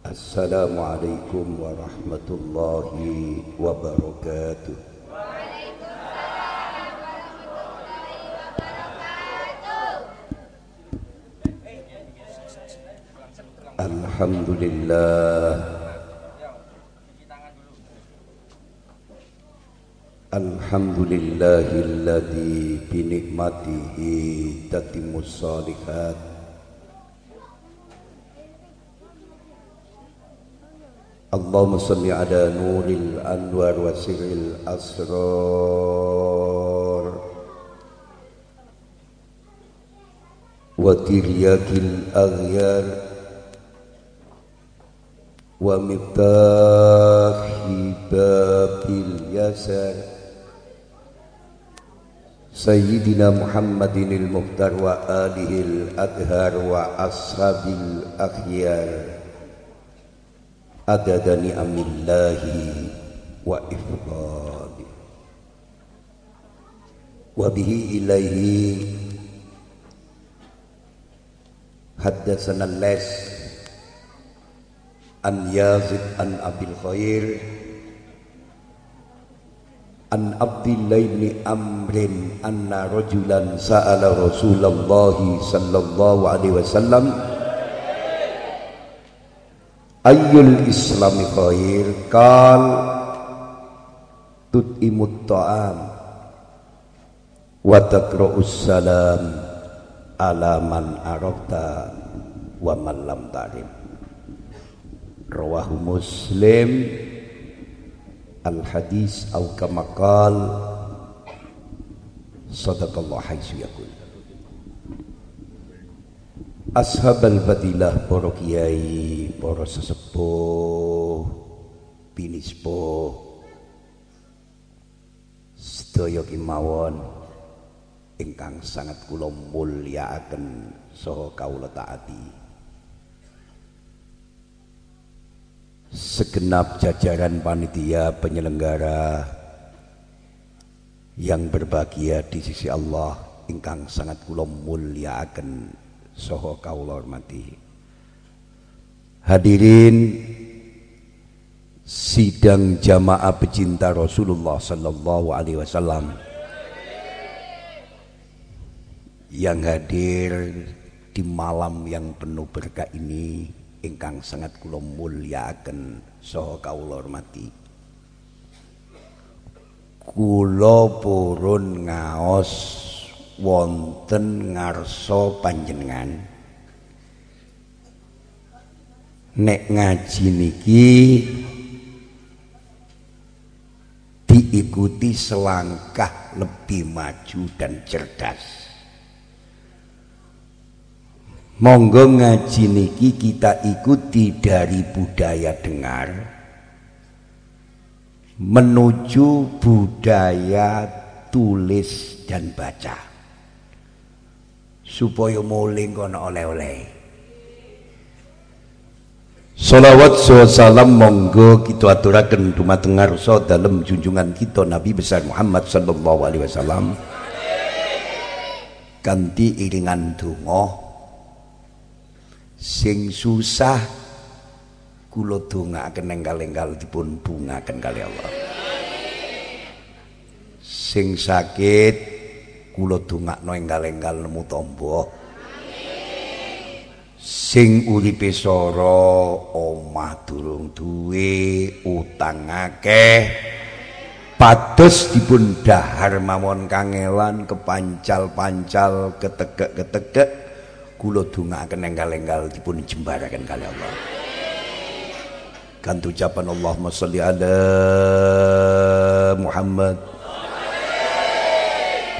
Assalamualaikum warahmatullahi wabarakatuh. Alhamdulillah. Alhamdulillahilladzi bi ni'matihi اللهم صل على نور الأنوار وسر الأسرار وترياك الأغيار ومفتاح باب اليسار سيدنا محمد المختار وآله الأطهار وأصحاب الأخيار عدد نعم الله وإفضاله وبه إليه حدثنا الليث عن يازد عن أبي الخير عن عبد الله بن عمرو أن رجلا سأل رسول الله صلى الله عليه وسلم Ayyul islami khair? Kal Tut'imut ta'am Wa takra'us salam Ala man arafta Wa man lam ta'rim. Rawahu muslim. Al hadis Au kamakal. Sadaqallah haisu yakul Ashabal fadilah para kiai, para sesepuh, pinispo, sedaya kimawon ingkang sangat kula mulyakaken saha kawula taati. Segenap jajaran panitia penyelenggara yang berbahagia di sisi Allah ingkang sangat kula mulyakaken soho kawula hormati. Hadirin sidang jamaah pecinta Rasulullah sallallahu alaihi wasallam. Yang hadir di malam yang penuh berkah ini ingkang sangat kula mulyakaken saha kawula hormati. Kula purun ngaos wonten ngarsa panjenengan. Nek ngaji niki diikuti selangkah lebih maju dan cerdas. Monggo ngaji niki kita ikuti dari budaya dengar menuju budaya tulis dan baca supaya muling kono oleh-oleh. Salawat salam monggo kita aturaken dumateng ngarsa dalem junjungan kita Nabi besar Muhammad sallallahu alaihi wasallam. Kanthi iringan donga sing susah kula dongaaken enggal-enggal dipun bungaken kali Allah. Sing sakit kula dongakno enggal-enggal nemu tamba sing uripe sara omah durung duwe utang akeh. Pados dipun dahar mawon kangelan kepancal-pancal ketegek-ketegek. Kula dongaaken enggal-enggal dipun jembaraken kali Allah. Kan ucapan Allahumma sholli ala Muhammad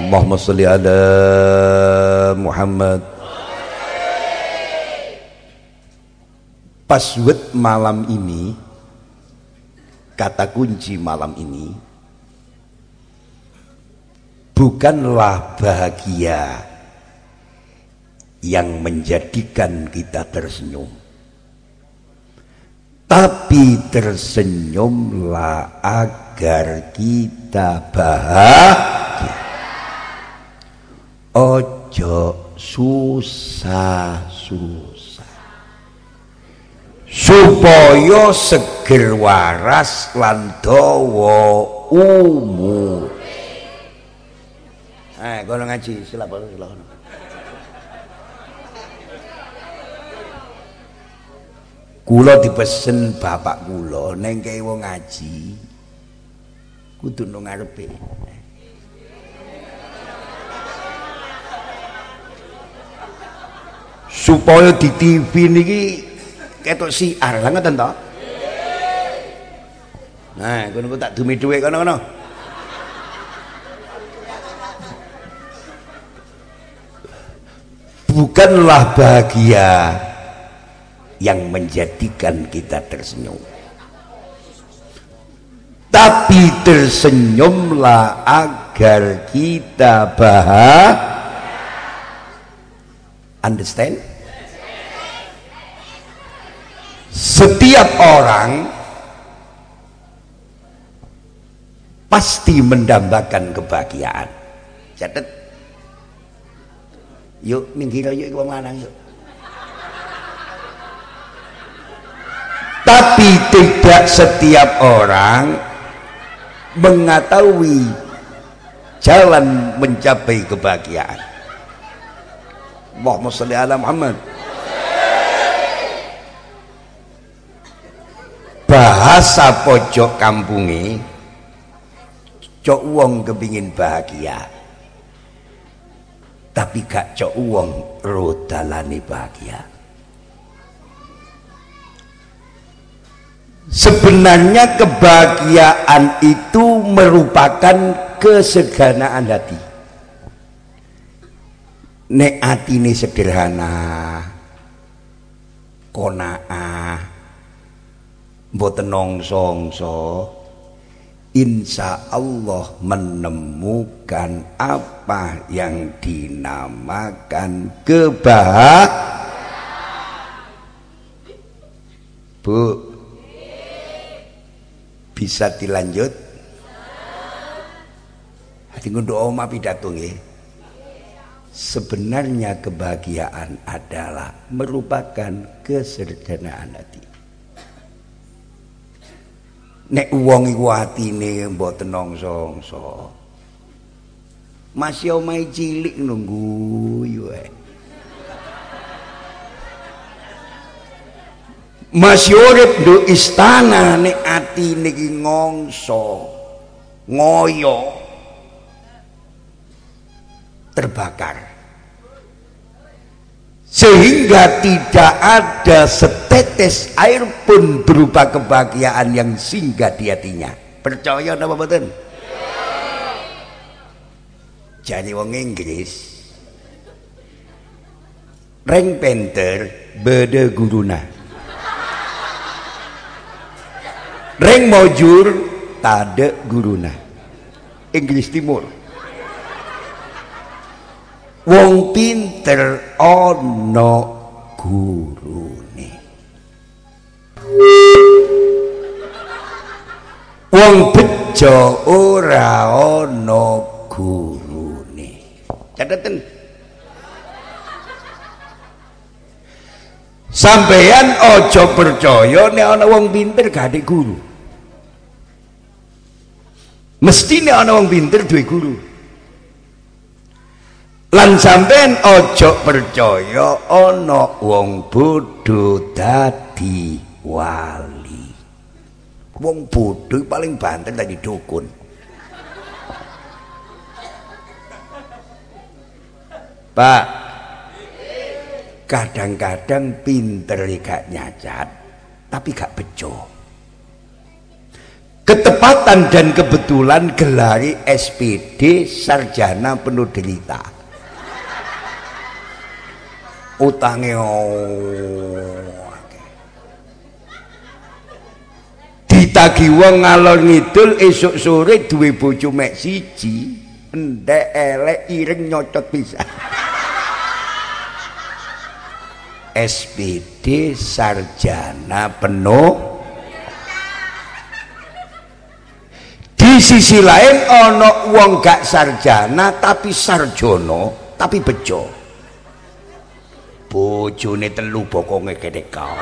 Allahumma salli ala Muhammad. Password malam ini Kata kunci malam ini Bukanlah bahagia Yang menjadikan kita tersenyum. Tapi tersenyumlah agar kita bahagia ojo susah susah supaya seger waras lan dawa umur eh kono ngaji silakan silakan kula dipesen bapak kula neng kaya wong ngaji kudu nang ngarepe supaya di TV niki ketok siar. Lah ngoten nah kono tak dumi dhuwit kono-kono. Bukanlah bahagia yang menjadikan kita tersenyum. Tapi tersenyumlah agar kita bahagia. Understand setiap orang pasti mendambakan kebahagiaan. Catat yuk minggir yuk wong lanang yuk. Tapi tidak setiap orang mengetahui jalan mencapai kebahagiaan. Allahumma salli ala Muhammad bahasa pojok kampungi cok wong kepingin bahagia. Tapi gak cok wong bahagia. Sebenarnya kebahagiaan itu merupakan keseganaan hati. Nek ini sederhana konaah mboten nongso insya Allah menemukan apa yang dinamakan kebahagiaan. Bu bisa dilanjut? Hati doa oma pidato nggih. Sebenarnya kebahagiaan adalah merupakan kesederhanaan hati nek wong iku atine mboten nongso-nongso masih omahe cilik nunggu yo masih urip do istana nek ati niki ngongso ngoyo. Terbakar. Sehingga tidak ada setetes air pun berupa kebahagiaan yang singgah di hatinya. Percaya apa betul jadi wong Inggris. Reng Penter beda guruna. Reng mojur tade guruna. Inggris Timur. Wong pinter ono gurune wong bejo ora ono gurune. Catatan sampeyan ojo percaya nek ana wong pinter gak ada guru. Mesti nek ana wong pinter duwe guru. Lan sampean ojo percaya ana wong bodho dadi wali. Wong bodho paling banter dadi dukun. Pak kadang-kadang pinter gak nyacat tapi gak bejo. Ketepatan dan kebetulan gelari SPD sarjana penuh derita utangnya ditagi wong ngalor ngidul esok sore duwe bojo mek siji ndek elek ireng nyocot bisa SPD sarjana penuh. Sisi lain ono wong gak sarjana tapi sarjono tapi bejo. Bojone telu bokonge gede kau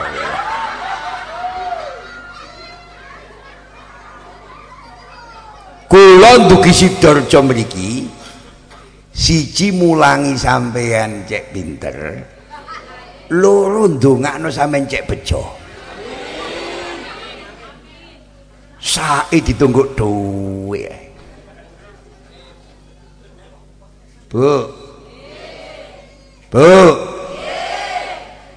kula ndugi Sidarja mriki siji mulangi sampean cek pinter loro ndongakno sampean cek bejo. Sae ditunggu dhuwit. Bu. Bu.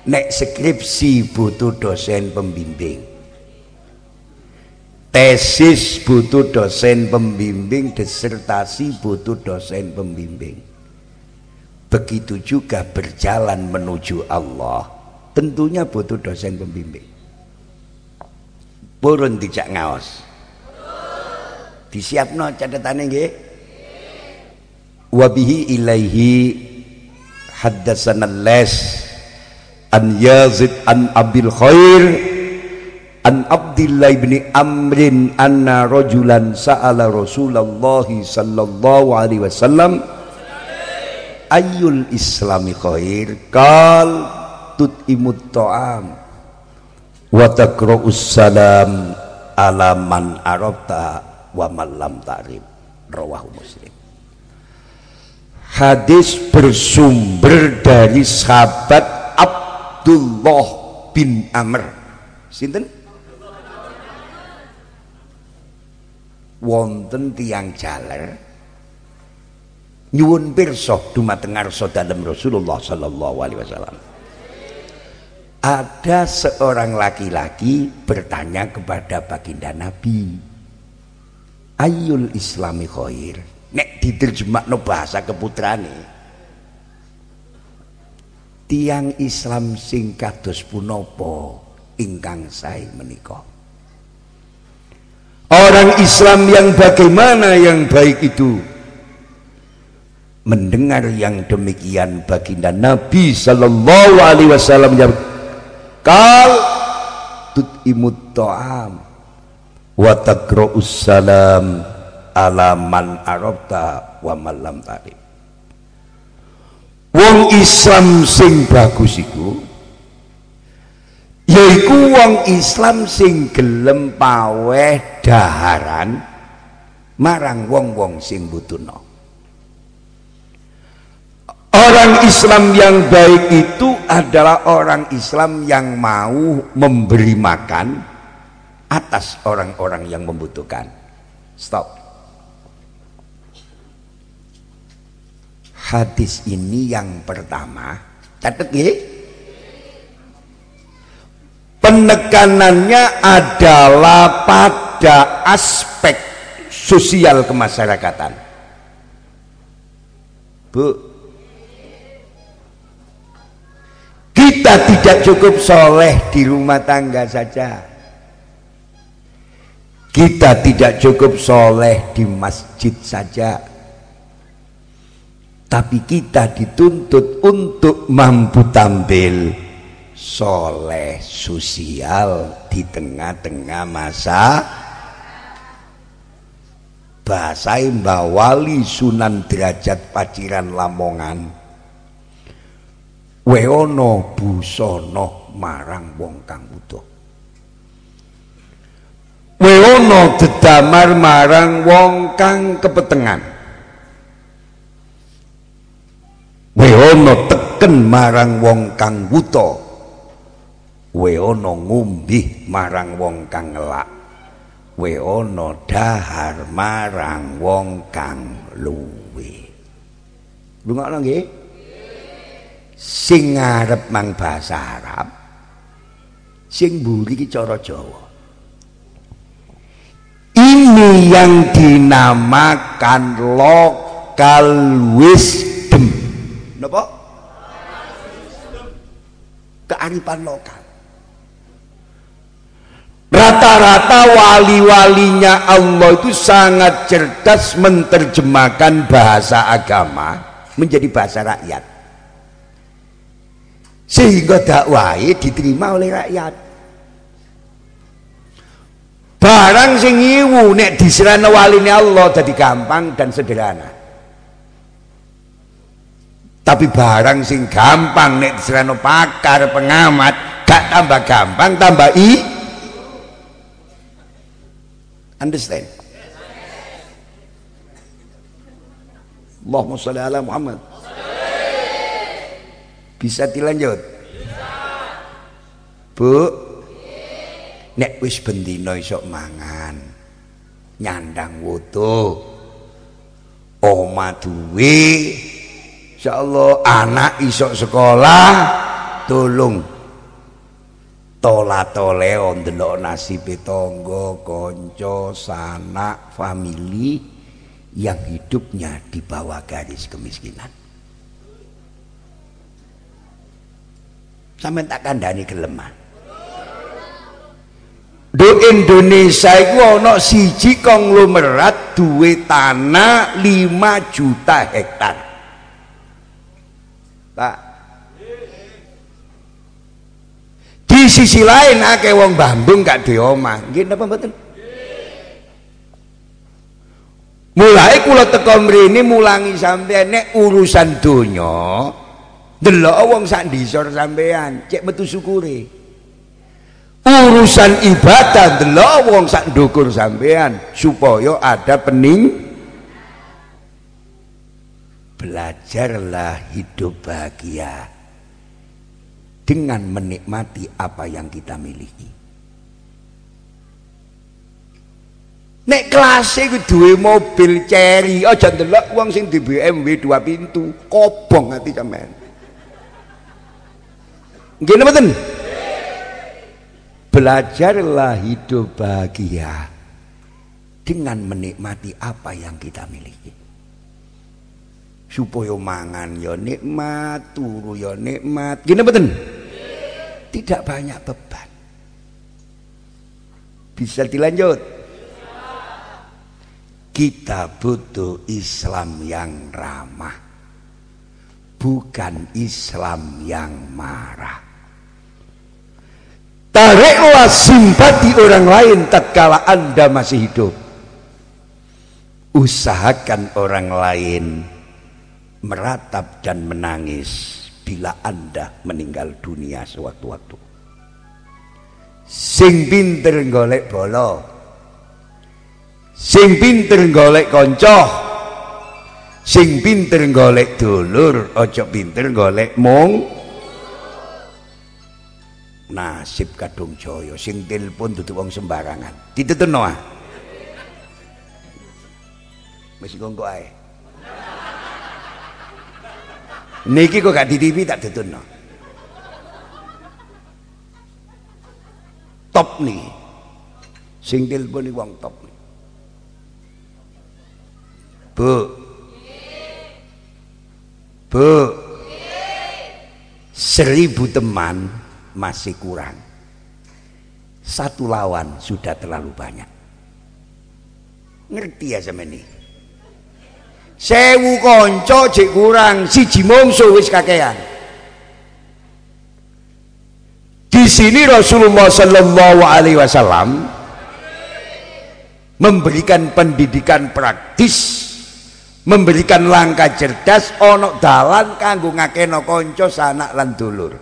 Nek skripsi butuh dosen pembimbing tesis butuh dosen pembimbing disertasi butuh dosen pembimbing. Begitu juga berjalan menuju Allah tentunya butuh dosen pembimbing. Purun tidak ngaos. Disiapno catatannya nggih? Wabihi ilaihi haddasana les an yazid an abil khair An Abdillah bin Amrin anna rajulan sa'ala Rasulullah sallallahu alaihi wasallam ayyul islami khair? Qal tut'imut ta'am wa taqra'us salam ala man arabta wa man lam ta'rif rawahu muslim. Hadis bersumber dari sahabat Abdullah bin Amr. Sinten wonten tiang jaler. Nyuwun pirsa dumateng ngarsa dalem Rasulullah sallallahu alaihi wasallam. Ada seorang laki-laki bertanya kepada baginda Nabi ayul islami khair? Nek diterjemahno bahasa keputrane. Tiang Islam sing kados punapa? Ingkang sae menika Orang Islam yang bagaimana yang baik itu? Mendengar yang demikian baginda Nabi sallallahu alaihi wasallam yang kal imut ta'am wa taqra'us salam ala man arabta wa man lam Wong Islam sing bagus iku yaiku wong Islam sing gelem paweh daharan marang wong-wong sing butuhno Orang Islam yang baik itu adalah orang Islam yang mau memberi makan atas orang-orang yang membutuhkan. Stop. Hadis ini yang pertama, catat ya penekanannya adalah pada aspek sosial kemasyarakatan. Bu. Kita tidak cukup soleh di rumah tangga saja. Kita tidak cukup soleh di masjid saja. Tapi kita dituntut untuk mampu tampil soleh sosial di tengah-tengah masa. Bahasa Mbak Wali Sunan Derajat Paciran Lamongan. Weono busono marang wong kang butuh weono dedamar marang wong kang kepetengan. Weono teken marang wong kang butuh we ana ngumbih marang wong kang ngelak. We ana dahar marang wong kang luwe. Lungokno nggih? Sing ngarep mang bahasa Arab sing mburi iki cara Jawa. Ini yang dinamakan lokal wisdom. Napa? Kearifan lokal Rata-rata wali-walinya Allah itu sangat cerdas menerjemahkan bahasa agama menjadi bahasa rakyat. Sehingga dakwahnya diterima oleh rakyat. Barang sing iwu nek diserana waline Allah jadi gampang dan sederhana. Tapi barang sing gampang nek diserana pakar pengamat gak tambah gampang tambah i Understand? Allahumma sholli ala Muhammad. Bisa dilanjut? Bu? Nek wis bendina iso mangan nyandang wudu oma duwe insyaallah anak iso sekolah tolong tola toleo ndelok nasibe tangga kanca sanak famili yang hidupnya di bawah garis kemiskinan. Sampai tak kandani kelemah do Indonesia itu ana siji konglomerat duwe tanah 5 juta hektar. Pak di sisi lain akeh wong Bandung gak duwe omah nggih napa mboten? Mulai kula teko mrene mulangi sampean nek urusan donya delok wong sak ndisor sampean cek metu syukure. Urusan ibadah delok wong sak ndukur sampean supaya ada pening belajarlah hidup bahagia dengan menikmati apa yang kita miliki. Nek kelas iku duwe mobil Cherry, aja ndelok wong sing di BMW dua pintu, kobong ati sampean. Nggih mboten? Belajarlah hidup bahagia dengan menikmati apa yang kita miliki supaya mangan ya nikmat, turu ya nikmat. Gini betul? Tidak banyak beban. Bisa dilanjut? Kita butuh Islam yang ramah. Bukan Islam yang marah. Tariklah simpati orang lain tatkala Anda masih hidup. Usahakan orang lain meratap dan menangis bila Anda meninggal dunia sewaktu-waktu. Sing pinter golek bolo. Sing pinter golek konco. Sing pinter golek dulur, ojo pinter golek mong. Nasib kadung joyo sing telepon tutup wong sembarangan. Dituturno ah. Mesti kongko ae. Niki kok gak di TV tak no. Top nih. Sing telepon wong top. Bu. Bu. Seribu teman masih kurang. Satu lawan sudah terlalu banyak. Ngerti ya sama ini? Sewu konco jek kurang siji mungsu wis kakean di sini Rasulullah Sallallahu Alaihi Wasallam memberikan pendidikan praktis memberikan langkah cerdas ono dalan kanggo ngakeno konco sanak lan dulur.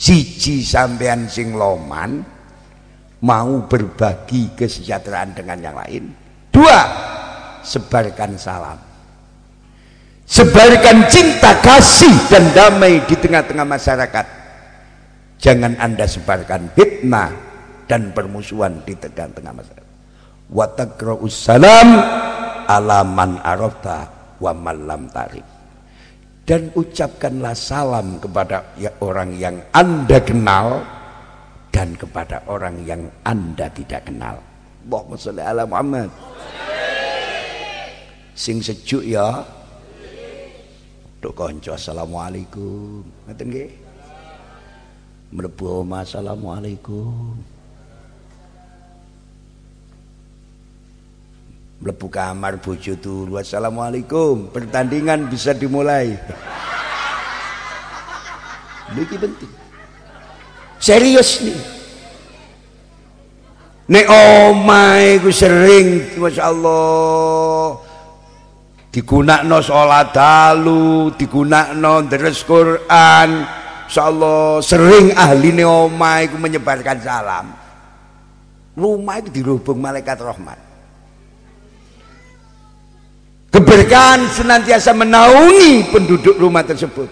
Siji sampean sing loman mau berbagi kesejahteraan dengan yang lain. Dua sebarkan salam sebarkan cinta kasih dan damai di tengah-tengah masyarakat. Jangan anda sebarkan fitnah dan permusuhan di tengah-tengah masyarakat. Wa takra'us salam ala man arafta wa man tarif dan ucapkanlah salam kepada ya, orang yang anda kenal dan kepada orang yang anda tidak kenal. Allahumma sholli ala Muhammad. Sing sejuk ya Duk kanca assalamualaikum. Ngoten nggih. Mlebu omah assalamualaikum. Mlebu kamar bojo turu assalamualaikum. Pertandingan bisa dimulai. Niki penting. Serius nih. Nek omah iku sering masyaallah digunakno sholat dalu digunakno deres Quran. Insyaallah sering ahli omah iku menyebarkan salam. Rumah itu dirubung malaikat rahmat. Keberkahan senantiasa menaungi penduduk rumah tersebut.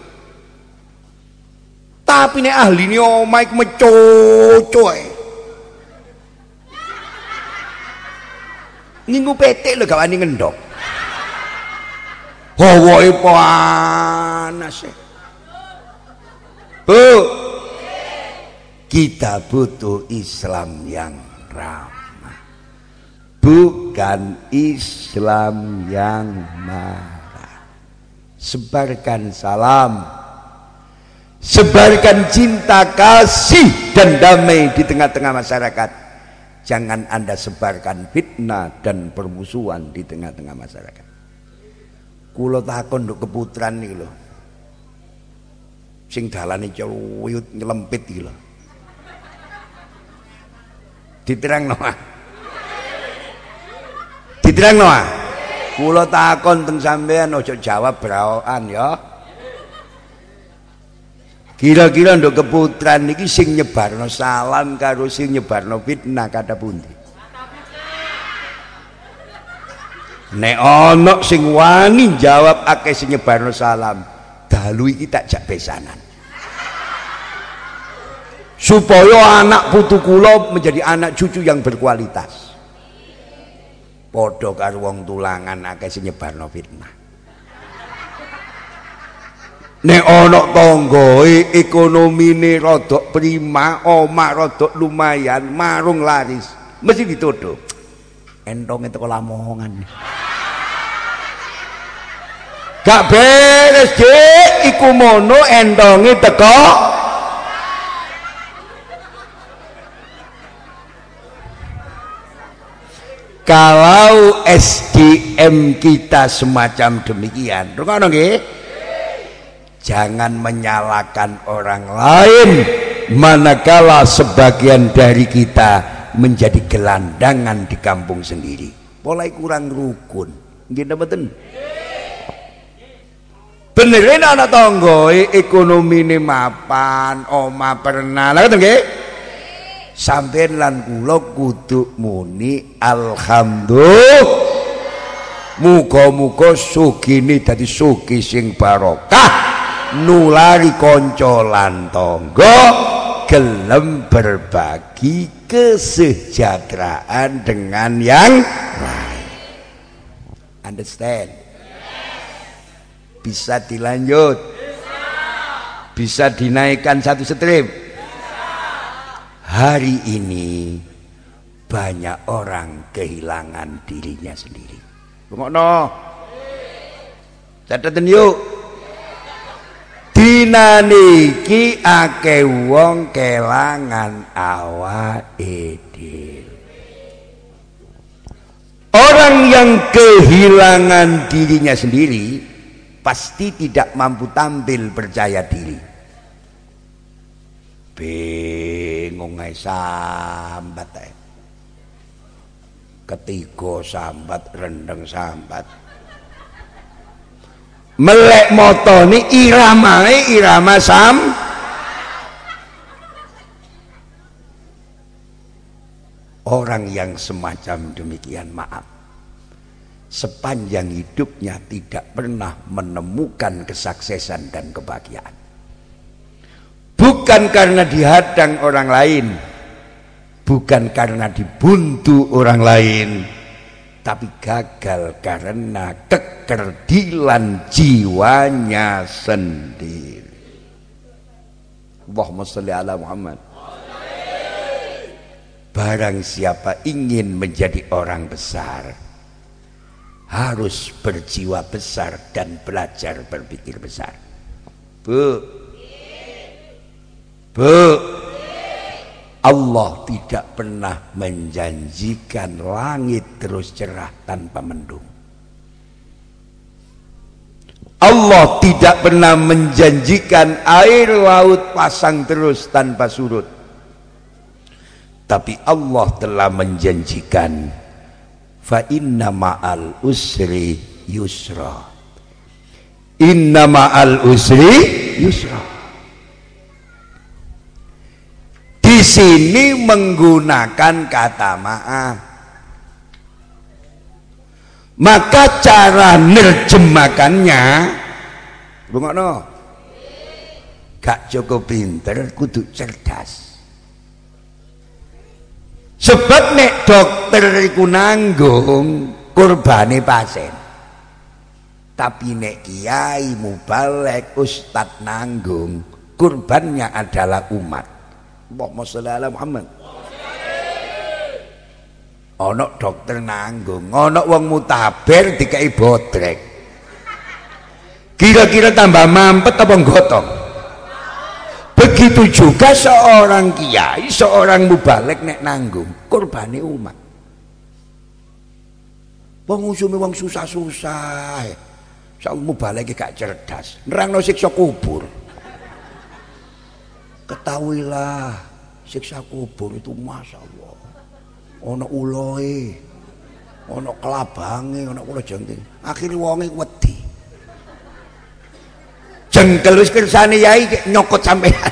Tapi nih ahli ini omah iku mecocoy nginggu petik lho gawani ngendok hawae panas Bu. Kita butuh Islam yang ramah. Bukan Islam yang marah. Sebarkan salam. Sebarkan cinta kasih dan damai di tengah-tengah masyarakat. Jangan anda sebarkan fitnah dan permusuhan di tengah-tengah masyarakat kulo takon untuk keputran nih loh sing dalane celuyut nyelempit iki lho. Diterang ah. Diterang ah. Kula takon teng sampean aja jawab brawokan ya. Kira-kira nduk keputran niki sing nyebarno salam karo sing nyebarno fitnah kata pundi nek ana sing wani jawab akeh sing nyebarno salam. Dalu iki tak jak besanan. Supaya anak putu kula menjadi anak cucu yang berkualitas. Padha karo wong tulangan akeh sing nyebarno fitnah. Nek ana tanggae ekonomine rada prima omah rada lumayan marung laris mesti dituduh. Itu lamongan gak beres dik. Iku mono endongi teko. Kalau SDM kita semacam demikian. Nggih? Jangan menyalahkan orang lain. Manakala sebagian dari kita menjadi gelandangan di kampung sendiri. Mulai kurang rukun. Nggih mboten benerin ana tangga ekonomi ini mapan oma pernah lah ngoten nggih? Sampeyan lan kula kudu muni alhamdulillah. Muga-muga sugine dadi sugi sing barokah. Nulari kanca tangga gelem berbagi kesejahteraan dengan yang lain. Understand bisa dilanjut. Bisa dinaikkan satu strip. Hari ini banyak orang kehilangan dirinya sendiri. No catatan yuk. Dina niki ake wong kelangan awake Orang yang kehilangan dirinya sendiri pasti tidak mampu tampil percaya diri. Bingung ae sambat ae. Ketiga sambat rendeng sambat. Melek moto ini irama irama sam. Orang yang semacam demikian maaf sepanjang hidupnya tidak pernah menemukan kesuksesan dan kebahagiaan. Bukan karena dihadang orang lain, bukan karena dibuntu orang lain, tapi gagal karena kekerdilan jiwanya sendiri. Allahumma salli ala Muhammad. Barang siapa ingin menjadi orang besar, harus berjiwa besar dan belajar berpikir besar. Bu. Bu. Allah tidak pernah menjanjikan langit terus cerah tanpa mendung. Allah tidak pernah menjanjikan air laut pasang terus tanpa surut. Tapi Allah telah menjanjikan fa inna ma'al usri yusra. Inna ma'al usri yusra. Di sini menggunakan kata maaf maka cara nerjemakannya no, gak cukup pinter kudu cerdas sebab nek dokter iku nanggung kurbane pasien. Tapi nek kiai mubalek ustad nanggung kurbannya adalah umat. Allahumma sholli ala Muhammad. Ana dokter nanggung ana wong mutaber dikai botrek. Kira-kira tambah mampet apa gotong begitu juga seorang kiai seorang mubalek nek nanggung kurbani umat. Wong usume wong susah-susah. Sak mubalek gak cerdas. Nerangno siksa kubur. Ketahuilah siksa kubur itu masya Allah ana uloe ana kelabange ana kula jengking. Akhire wonge wedi jengkel wis kersane yai nyokot sampean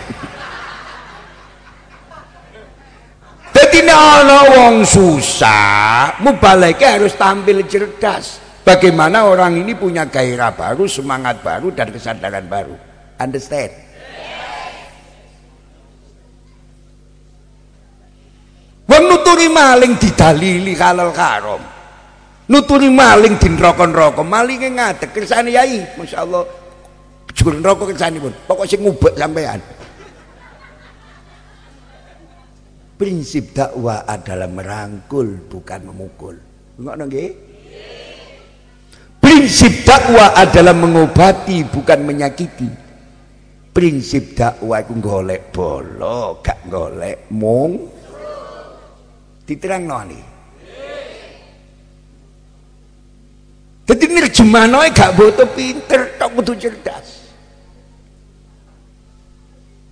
dadi ana wong susah mubaleke harus tampil cerdas bagaimana orang ini punya gairah baru semangat baru dan kesadaran baru understand Wong nuturi maling didalili halal haram. Nuturi maling di neraka-neraka, malinge ngadeg kersane yai, masyaallah. Jur neraka kersanipun. Pokok sing ngubek sampean. Prinsip dakwah adalah merangkul bukan memukul. Ngono nggih? Prinsip dakwah adalah mengobati bukan menyakiti. Prinsip dakwah itu golek bolo, gak golek mung diterang noni jadi nirjemano gak butuh pinter tak butuh cerdas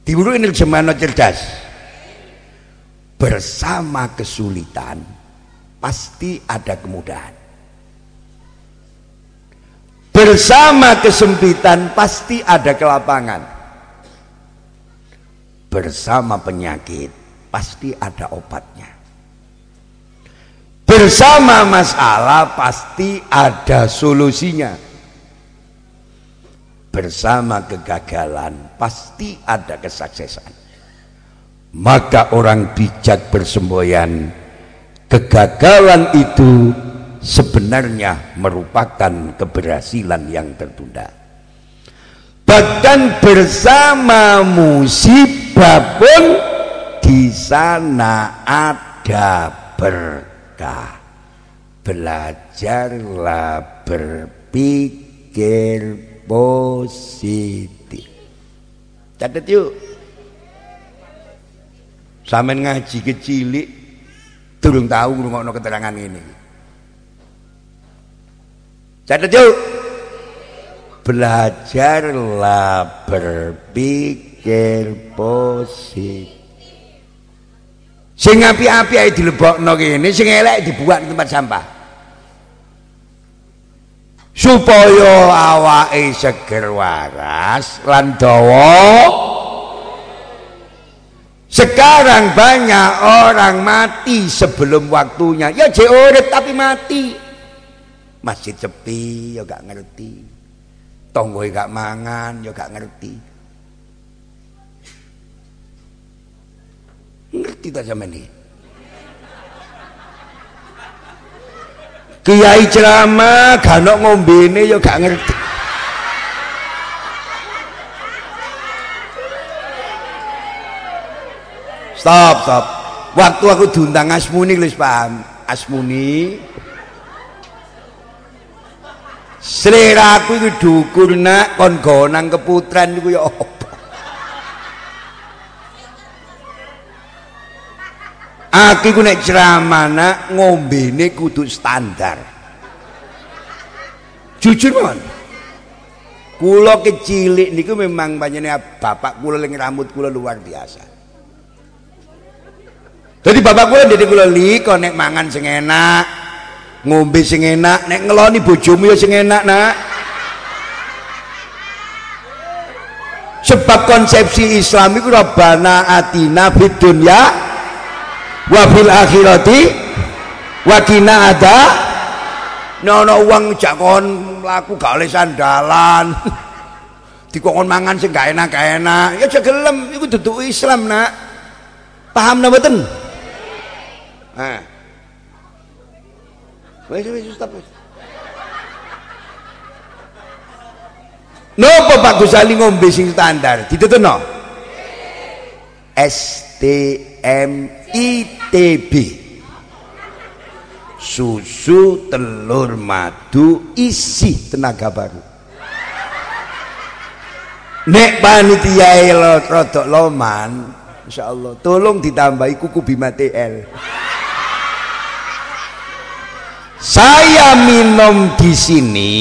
diburu nirjemano cerdas. Bersama kesulitan pasti ada kemudahan. Bersama kesempitan pasti ada kelapangan. Bersama penyakit pasti ada obatnya. Bersama masalah pasti ada solusinya bersama kegagalan pasti ada kesuksesan. Maka orang bijak bersemboyan kegagalan itu sebenarnya merupakan keberhasilan yang tertunda. Bahkan bersama musibah pun di sana ada ber berkah. Belajarlah berpikir positif. Catat yuk. Sampean ngaji kecilik turun tahu ngrungokno keterangan ini catat yuk. Belajarlah berpikir positif. Sing api-api ae dilebokno kene, sing elek dibuat di tempat sampah. Supaya awake seger waras lan dawa. Sekarang banyak orang mati sebelum waktunya. Ya jek tapi mati. Masjid sepi ya gak ngerti. Tonggo gak mangan ya gak ngerti. ngerti tak sama ini kiai ceramah gak ngombe ini ya gak ngerti. Stop stop. Waktu aku diundang Asmuni lho paham. Asmuni. Selera aku itu dukur nak kon gonang keputran itu ya apa Aku ku nek ceramah nak ngombene kudu standar. Jujur mon. Kula kecilik niku memang panjenengan bapak kula ling rambut kula luar biasa. Jadi bapak kula dadi kula li kok nek mangan sing enak, ngombe sing enak, nek ngeloni bojomu ya sing enak, Nak. Sebab konsepsi Islam itu Rabbana atina fid dunya wa fil akhirati wa kina ada ana wong jak kon mlaku gak oleh sandalan. Dikongkon mangan sing gak enak-enak. Ya aja gelem iku Islam nak. Paham napa mboten ha wis wis stop wis. Napa Pak Gusali ngombe sing standar? Dituturno. STMITB. Susu, telur, madu, isi tenaga baru. Nek panitia lo rodok loman, insyaallah tolong ditambahi kuku Bima TL. Saya minum di sini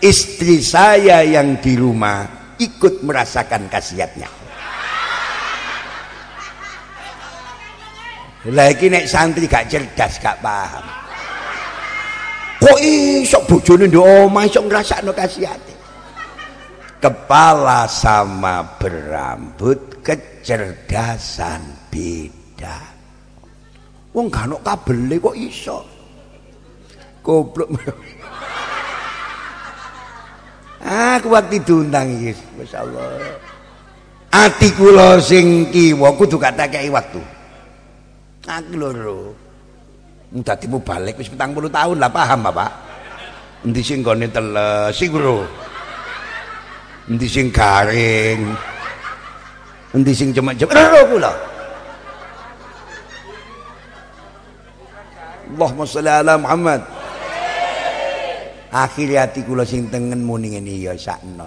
istri saya yang di rumah ikut merasakan khasiatnya lagi nek santri gak cerdas gak paham. Kok iso bojone ndek omah iso ngrasakno khasiate kepala sama berambut kecerdasan beda. Wong gak ono kabele kok iso goblok. Aku waktu diundang iki, masyaallah. Ati kula sing kiwa kudu katakeki waktu. Aku loro. Dadimu balik wis 40 tahun lah paham Bapak. Endi sing gone teles sing bro. Endi sing garing. Endi sing cemek-cemek ro kula. Allahumma sholli ala Muhammad akhirnya hati kula sing tengen muni ngene ya sakno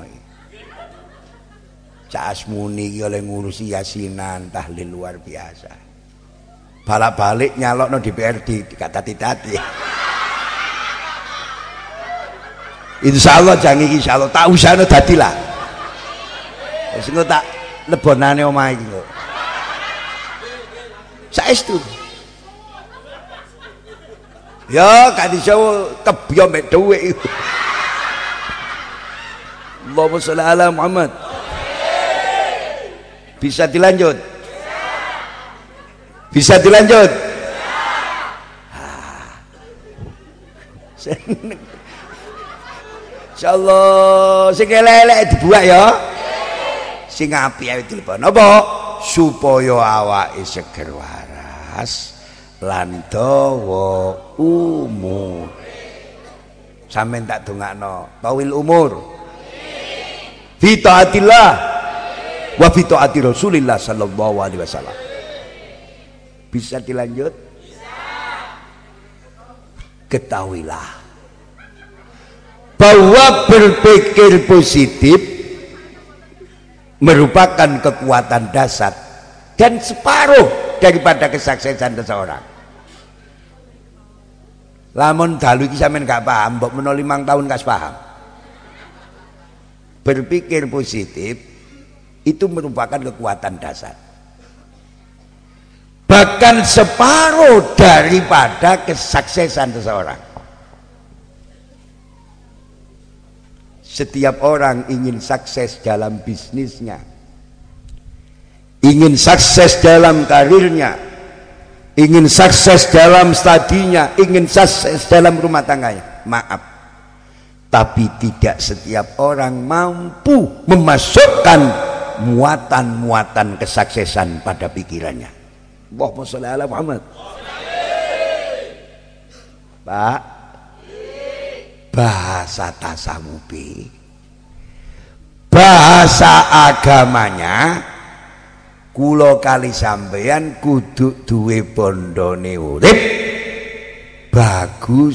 Cak Asmuni oleh ngurusi yasinan tahlil luar biasa. Balik-balik nyalokno DPRD gak tati-tati. Insyaallah jang iki insyaallah tak usahno dadi lah. Engko tak lebonane omah iki kok. Saestu. Ya gak iso kebyo mek dhuwit. Allahumma sholli Muhammad. Bisa dilanjut? Bisa dilanjut? Insyaallah sing elek dibuak ya. Sing apik ae telepon. Apa? Supaya awake seger waras lan dawa umur sampean tak dongakno tawil umur fi taatillah wa fi taati Rasulillah sallallahu alaihi wasallam bisa dilanjut? Ketahuilah. Bahwa berpikir positif merupakan kekuatan dasar dan separuh daripada kesuksesan seseorang. Lamun dalu iki sampean gak paham mbok menawa limang tahun gak paham berpikir positif itu merupakan kekuatan dasar bahkan separuh daripada kesuksesan seseorang. Setiap orang ingin sukses dalam bisnisnya. Ingin sukses dalam karirnya. Ingin sukses dalam studinya. Ingin sukses dalam rumah tangganya. Maaf. Tapi tidak setiap orang mampu memasukkan muatan-muatan kesuksesan pada pikirannya Allahumma sholli ala Muhammad. Pak. Bahasa tasawufi bahasa agamanya kula kali sampeyan kudu duwe bondone urip.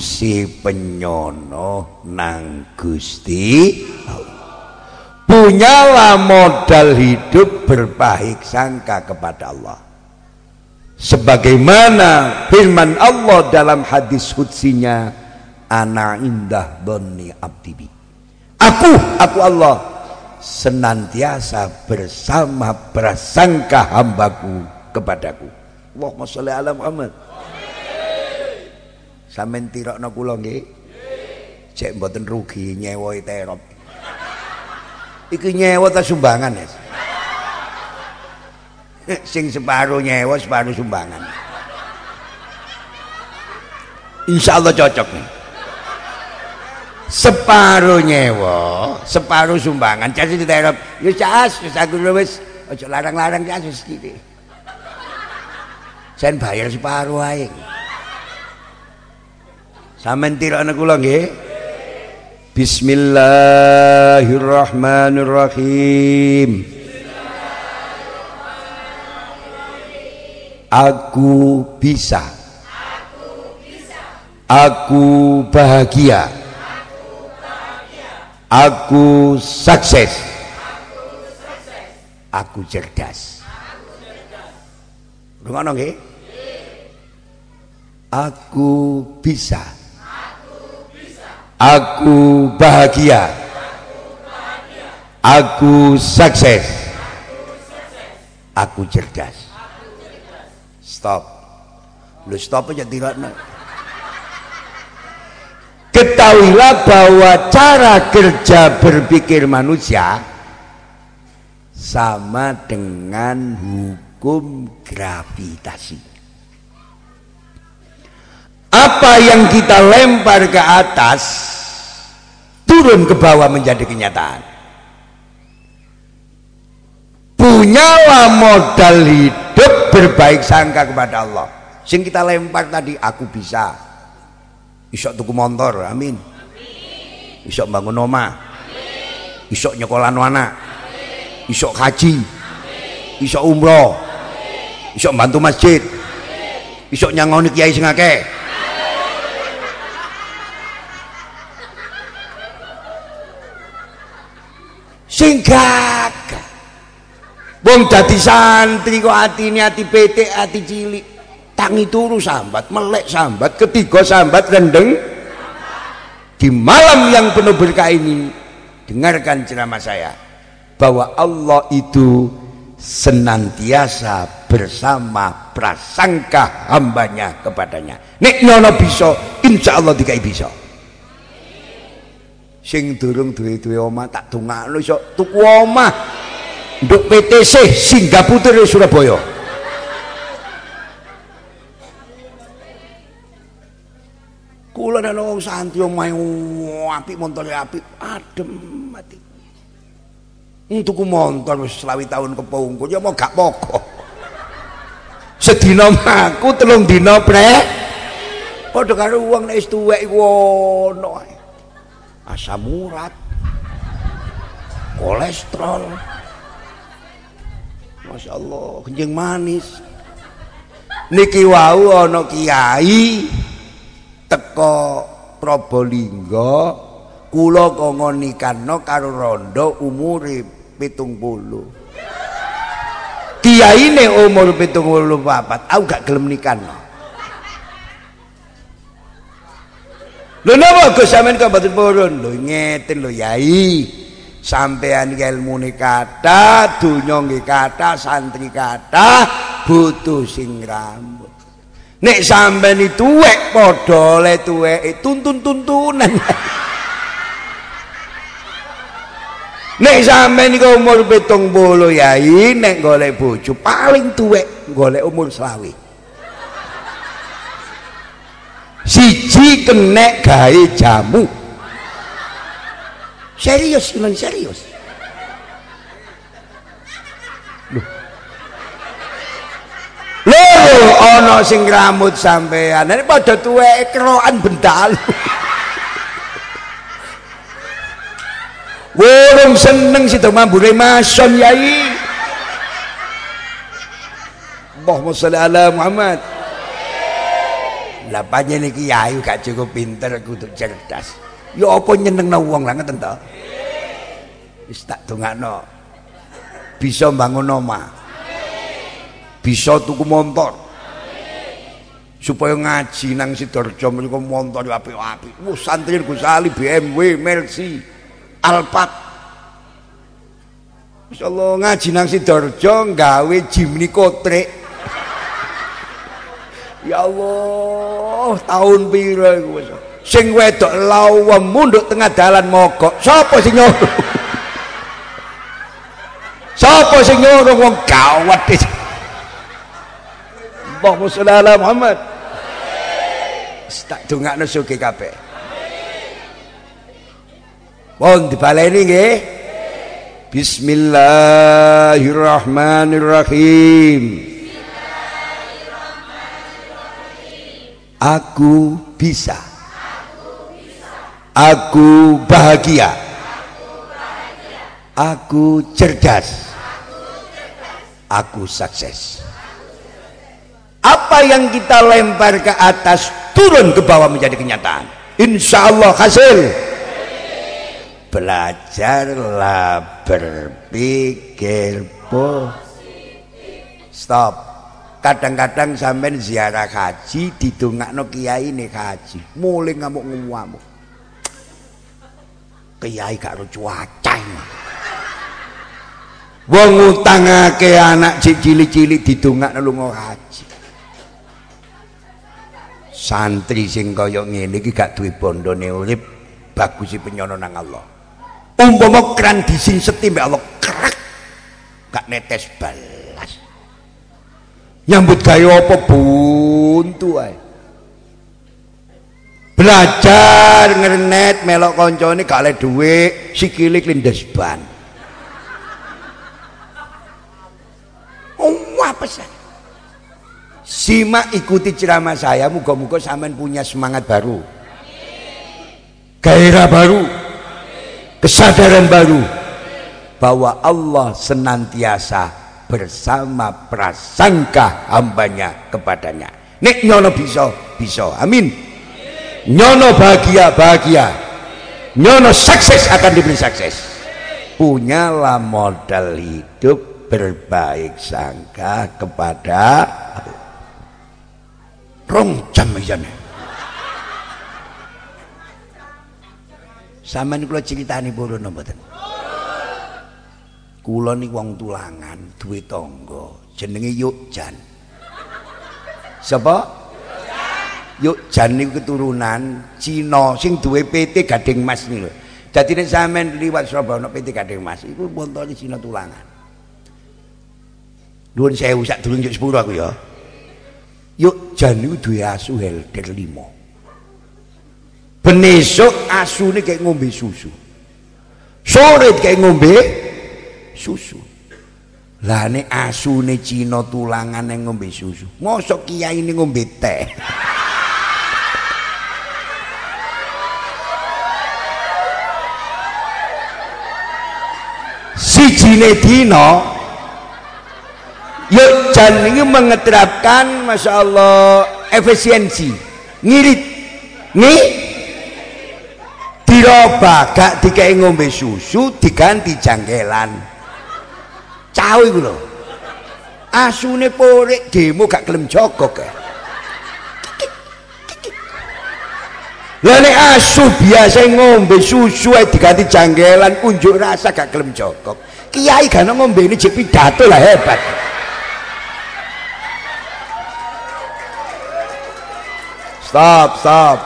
Si penyono nang Gusti punyalah modal hidup berbaik sangka kepada Allah sebagaimana firman Allah dalam hadis hudsinya ana indah doni abdibi aku aku Allah senantiasa bersama prasangka hambaku kepadaku. Allahumma sholli ala Muhammad. Sampean tirokno kula nggih. Cek mboten rugi nyewa terop. Iki nyewa sumbangan ya sing separuh nyewa separuh sumbangan. Insya Allah cocok nih. Separuh nyewa separuh sumbangan. Jadi di daerah ya cas aku wis. Ojo larang-larang cas wis iki sen bayar separuh ae. Sampean tirane kula nggih. Bismillahirrahmanirrahim Aku bisa Aku bahagia Aku sukses. Aku cerdas. Rungono nggih? Aku bisa. Aku bahagia. Aku sukses. Aku cerdas. Stop. Lu stop aja tidak ketahuilah bahwa cara kerja berpikir manusia sama dengan hukum gravitasi. Apa yang kita lempar ke atas turun ke bawah menjadi kenyataan. Punyalah modal hidup berbaik sangka kepada Allah. Sing kita lempar tadi aku bisa, isok tuku motor amin. Isok bangun oma isok nyekolah anak. Isok haji. Isok umroh. Isok bantu masjid. Isok nyangoni kiai sing akeh. Sing wong dadi santri kok atine ati petik ati cilik. Tangi turu sambat melek sambat ketiga sambat rendeng. Di malam yang penuh berkah ini dengarkan ceramah saya. Bahwa Allah itu senantiasa bersama prasangka hambanya kepadanya. Nek nono bisa insya Allah dikai bisa. Sing durung duwe-duwe omah tak dongakno iso tuku omah nduk PTC Singapura Surabaya Kula nek wong santri omahe apik montore apik, adem mati. Tuku montor wis selawi tahun kepungkur ya mau gak pokok. Sedina maku telung dina prek. Padha karo wong nek wis tuwek. Asam urat. Kolesterol. Masya Allah, kencing manis. Niki wau ana kiai teko Probolinggo kula kanggo nikahno karo rondo umure 70 kiyaine umur 74 aku gak gelem nikahno Lho napa Gus sampean kok mboten purun? Lho ngeten lho Yai. Sampean ilmune kathah, donya nggih kathah, santri kathah, butuh sing rambut. Nek sampean tuwek padha le tuweke tuntun-tuntunan. Nek sampean iku umur 70 yai nek golek bojo paling tuwek golek umur selawi. Siji kenek gawe jamu. Serius, serius. Lho, ana sing rambut sampean. Nek padha tuweke kerokan bendal. Wurung seneng sida mambure mason yai. Allahumma sholli ala Muhammad. Lah panjenengan iki yai gak cukup pinter kudu cerdas. Ya apa nyenengno wong lah ngeten to? Wis tak dongakno. Bisa bangun omah. bisa tuku montor supaya ngaji nang Sidoarjo mriku montor apik-apik. Wah santri Gus Ali BMW, Mercy, Alphard. Masyaallah ngaji nang Sidoarjo gawe Jimny Kotrek. ya Allah, tahun piro iku wis. Sing wedok lawem munduk tengah dalan mogok. Sapa sing nyuruh? Sapa sing nyuruh wong gawat iki? Allahumma sholli ala Muhammad tak dongakno sugih kabeh Pun dibaleni nggih Bismillahirrahmanirrahim Aku bisa. Aku bahagia. Aku cerdas. Aku sukses. Apa yang kita lempar ke atas turun ke bawah menjadi kenyataan. Insya Allah hasil. Belajarlah berpikir positif. Stop kadang-kadang sampean ziarah haji didongakno kiai nih haji mulai ngamuk ngamuk kiai gak ro cuaca wong utangake anak cilik-cilik didongakno lunga haji. Santri sing kaya ngene iki gak duwe bondone urip bagusi penyono nang Allah. Umpama kran disinseti mbek Allah kerak gak netes bal nyambut gawe apa? Buntu ae belajar ngernet melok kancane gak le dhuwit sikile klindes ban oh apa sih simak ikuti ceramah saya muga-muga sampean punya semangat baru. Gairah baru. Kesadaran baru. Bahwa Allah senantiasa bersama prasangka hambanya kepadanya. Nek nyono bisa bisa. Amin nyono bahagia bahagia nyono sukses akan diberi sukses punyalah modal hidup berbaik sangka kepada rong jam ijane Sampeyan kula critani purun mboten? Kula niku wong tulangan, duwe tangga, jenenge Yukjan. Sapa? Yukjan niku keturunan Cina sing duwe PT Gading Mas niku lho. Dadi nek sampean liwat Surabaya ana PT Gading Mas, iku montone Cina tulangan. Nuwun sewu sak durung yuk sepuro aku ya. Yukjan niku duwe asu helder 5. Benesuk asune kayak ngombe susu. Sore kayak ngombe susu lah ini asune Cina tulangan yang ngombe susu mosok kiai ini ngombe teh si jine dino yuk jan ini mengeterapkan Masya Allah efisiensi. Ngirit. Nih dirobah gak dikai ngombe susu diganti janggelan cawe iku lho. Asune porik demo gak gelem jogok ya Lah nek asu biasa ngombe susu ae diganti janggelan unjuk rasa gak gelem jogok. Kiai gak ngombe ini jek pidato lah hebat. Stop, stop.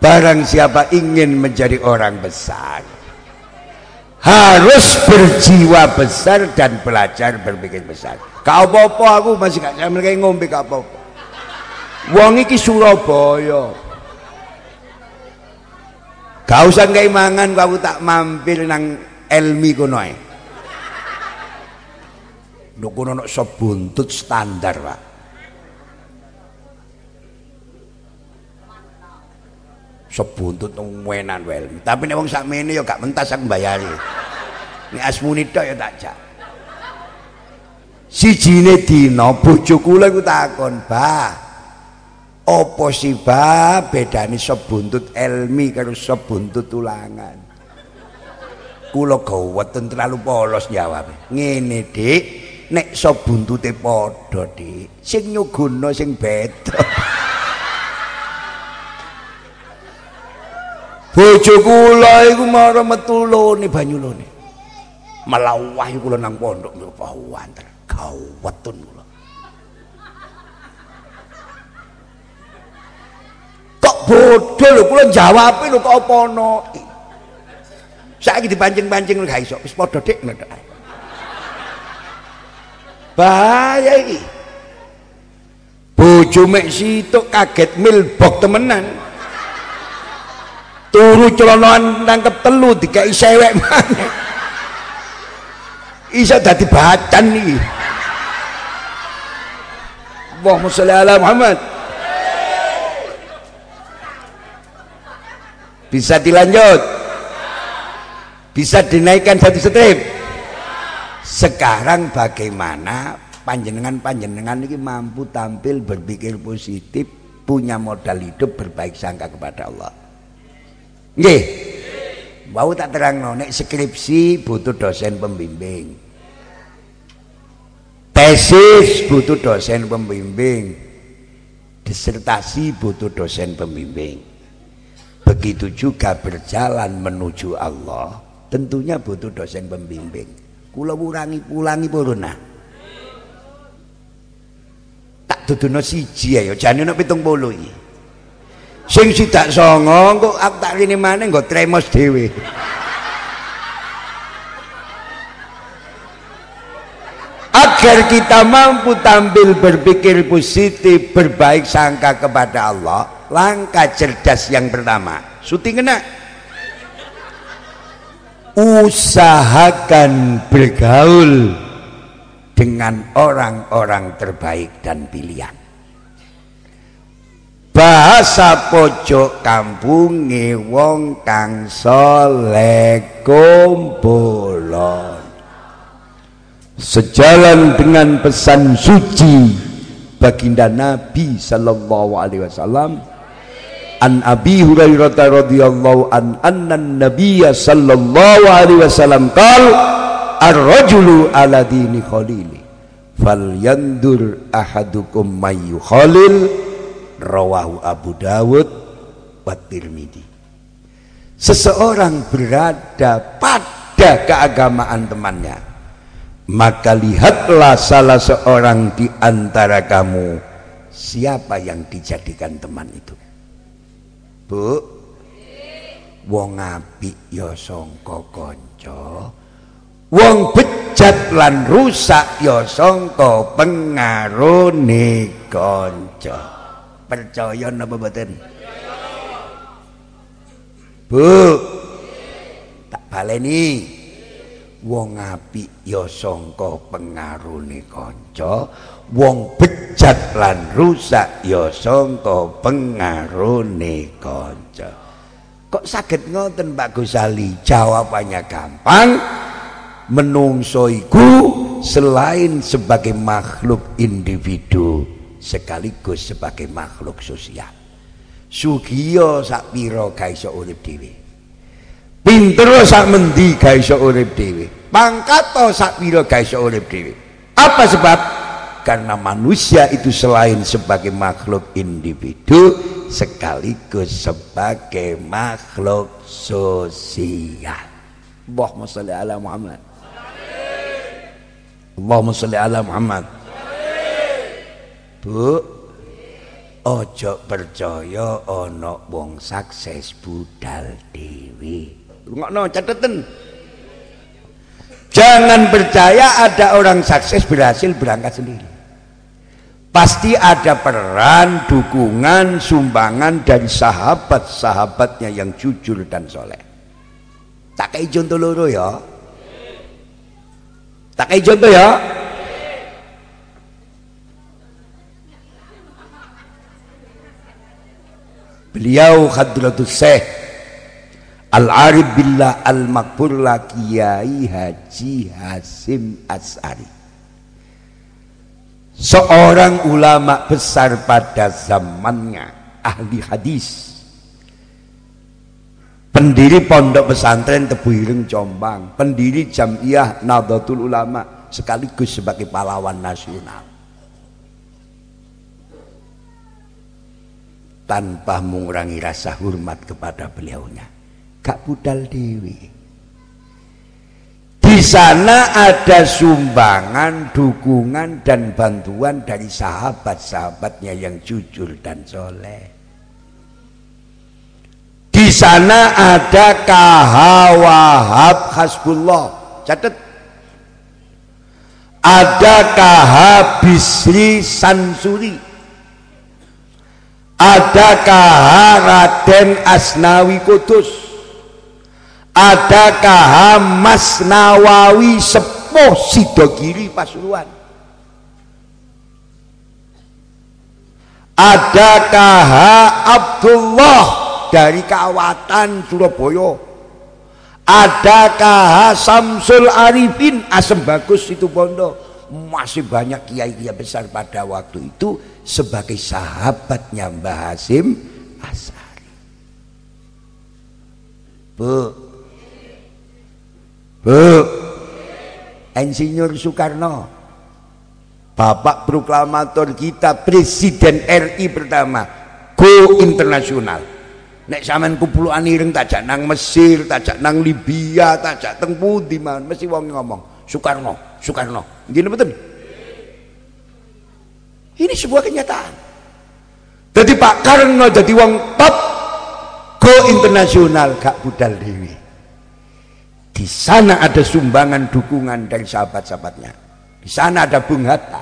Barang siapa ingin menjadi orang besar, harus berjiwa besar dan belajar berpikir besar kau apa aku masih gak sampe ngombe kau apa wong iki Surabaya gak usah kayak mangan kau tak mampir nang elmi kono ae Nuk kono nok sop buntut standar, Pak. sebuntut wenan wel. Tapi nek wong sakmene ya gak mentas aku mbayari. Nek asmuni tok ya tak jak. Sijine dina bojo kula iku takon, "Bah, apa sih bah bedane sop buntut elmi karo sop buntut tulangan?" Kula gaweten terlalu polos jawab. Ngene, Dik, nek sop buntute padha, Dik, sing nyuguno sing beda. bojo kula iku mara metu lone banyu lone melawah kula nang pondok niku pawanten gawetun kula bodho lho kula jawab lho kok apa ana? Saiki dipancing-pancing gak iso. Wis padha dik bahaya iki. Bojo mek situk kaget milbok temenan. Turu celonoan nangkep telu dikai sewek mana isa dadi bacan nih Allahumma sholli ala Muhammad bisa dilanjut. Bisa dinaikkan satu strip. Sekarang bagaimana panjenengan-panjenengan ini mampu tampil berpikir positif punya modal hidup berbaik sangka kepada Allah? Nggih. Mau tak terang nek skripsi butuh dosen pembimbing. Tesis butuh dosen pembimbing. Disertasi butuh dosen pembimbing begitu juga berjalan menuju Allah tentunya butuh dosen pembimbing. Kula urangi pulangi puruna dudono siji ayo jane nek 70 iki. Sing sidak songo kok aku tak rene maneh nggo tremos dhewe. Agar kita mampu tampil berpikir positif berbaik sangka kepada Allah langkah cerdas yang pertama. Syuting kena. Usahakan bergaul dengan orang-orang terbaik dan pilihan. Bahasa pojok kampung wong kang soleh kumpulan sejalan dengan pesan suci baginda Nabi sallallahu alaihi wasallam an Abi Hurairah radhiyallahu an anna Nabiy sallallahu alaihi wasallam qala ar-rajulu ala dini khalili yandur ahadukum mayu khalil rawahu Abu Dawud wa Tirmidzi seseorang berada pada keagamaan temannya maka lihatlah salah seorang di antara kamu siapa yang dijadikan teman itu Bu wong apik ya sangka kanca. Wong bejat lan rusak ya sangka pengarone kanca. Percaya napa mboten Bu tak baleni. Wong apik ya sangka pengarone kanca wong bejat lan rusak ya sangka pengarone kanca. Kok saged ngoten Pak Gusali jawabannya gampang. Menungso iku selain sebagai makhluk individu sekaligus sebagai makhluk sosial. Sugiyo sak pira ga iso urip dhewe? Pinter sak mendi ga iso urip dhewe? Pangkat sak pira ga urip dhewe? Apa sebab karena manusia itu selain sebagai makhluk individu sekaligus sebagai makhluk sosial. Allahumma sholli ala Muhammad. Allahumma sholli ala Muhammad. Bu ojo percaya ana wong sukses budal dewi. Rungokno cateten jangan percaya ada orang sukses berhasil berangkat sendiri pasti ada peran dukungan sumbangan dari sahabat-sahabatnya yang jujur dan soleh. Tak kayak contoh loro ya. Tak kayak contoh ya. Beliau Hadratus Syekh Al-Arif Billah Al-Makbur Kiai Haji Hasim As'ari Seorang ulama besar pada zamannya Ahli hadis pendiri pondok pesantren Tebu Ireng Jombang, pendiri Jamiah Nahdlatul Ulama sekaligus sebagai pahlawan nasional. Tanpa mengurangi rasa hormat kepada beliaunya. Gak budal dewi. Di sana ada sumbangan, dukungan dan bantuan dari sahabat-sahabatnya yang jujur dan soleh. Di sana ada kahawahab hasbullah. Catat. Ada kahabisri sansuri. adakah Raden Asnawi Kudus adakah Mas Nawawi Sepuh Sidogiri Pasuruan adakah Abdullah dari Kawatan Surabaya adakah Samsul Arifin Asem Bagus itu Bondo masih banyak kiai-kiai besar pada waktu itu sebagai sahabatnya Mbah Hasim Asari. Bu. Bu. Insinyur Soekarno. Bapak proklamator kita Presiden RI pertama go internasional. Nek sampean kumpulukan ireng tajak nang Mesir, tajak nang Libya, tajak teng pundi mesti wong ngomong Soekarno, Soekarno. Gini betul. Ini sebuah kenyataan. Jadi Pak Karno jadi wong top go internasional gak budal dewi. Di sana ada sumbangan dukungan dari sahabat-sahabatnya. Di sana ada Bung Hatta.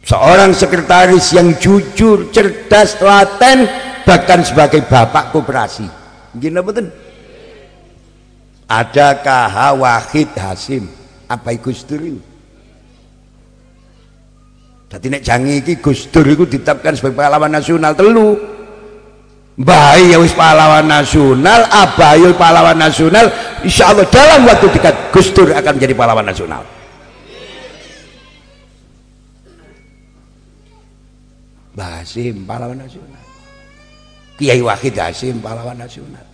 Seorang sekretaris yang jujur, cerdas, telaten, bahkan sebagai bapak koperasi. Gini betul. Adakah Wahid Hasim? Apa Gus Dur itu? Jadi nek jangi iki Gus iku ditetapkan sebagai pahlawan nasional telu. Mbah ya wis pahlawan nasional, Abayo pahlawan nasional, insya Allah dalam waktu dekat Gus Dur akan menjadi pahlawan nasional. Mbah Hasim pahlawan nasional. Kiai Wahid Hasim pahlawan nasional.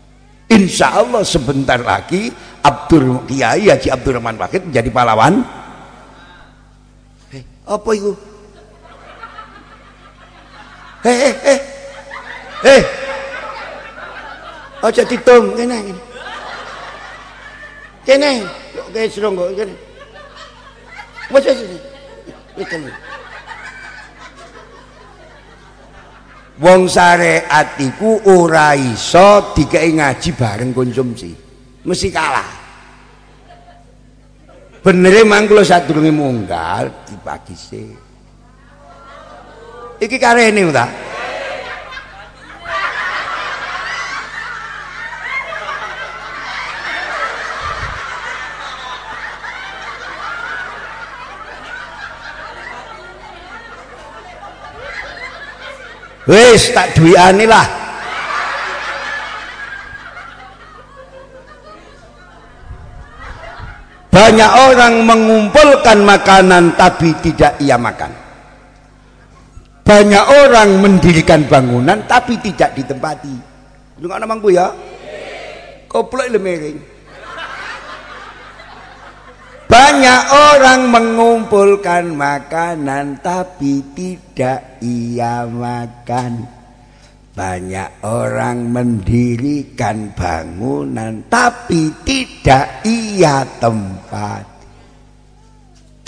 Insya Allah sebentar lagi Abdul Kiai Haji Abdurrahman Wahid menjadi pahlawan. Eh, apa itu? Eh, eh, eh. Eh. Aja ditung kene kene. Kene, kene seronggo kene. Wes wes. Kene. Wong sare atiku ora iso dikei ngaji bareng konsumsi. Mesti kalah. Benere mangkula sadurunge munggal dipagise. Iki karene ta? Wis tak duwiane lah. Banyak orang mengumpulkan makanan tapi tidak ia makan. Banyak orang mendirikan bangunan tapi tidak ditempati. Lu namangku ya? Koplok lemering. Banyak orang mengumpulkan makanan tapi tidak ia makan. Banyak orang mendirikan bangunan tapi tidak ia tempat.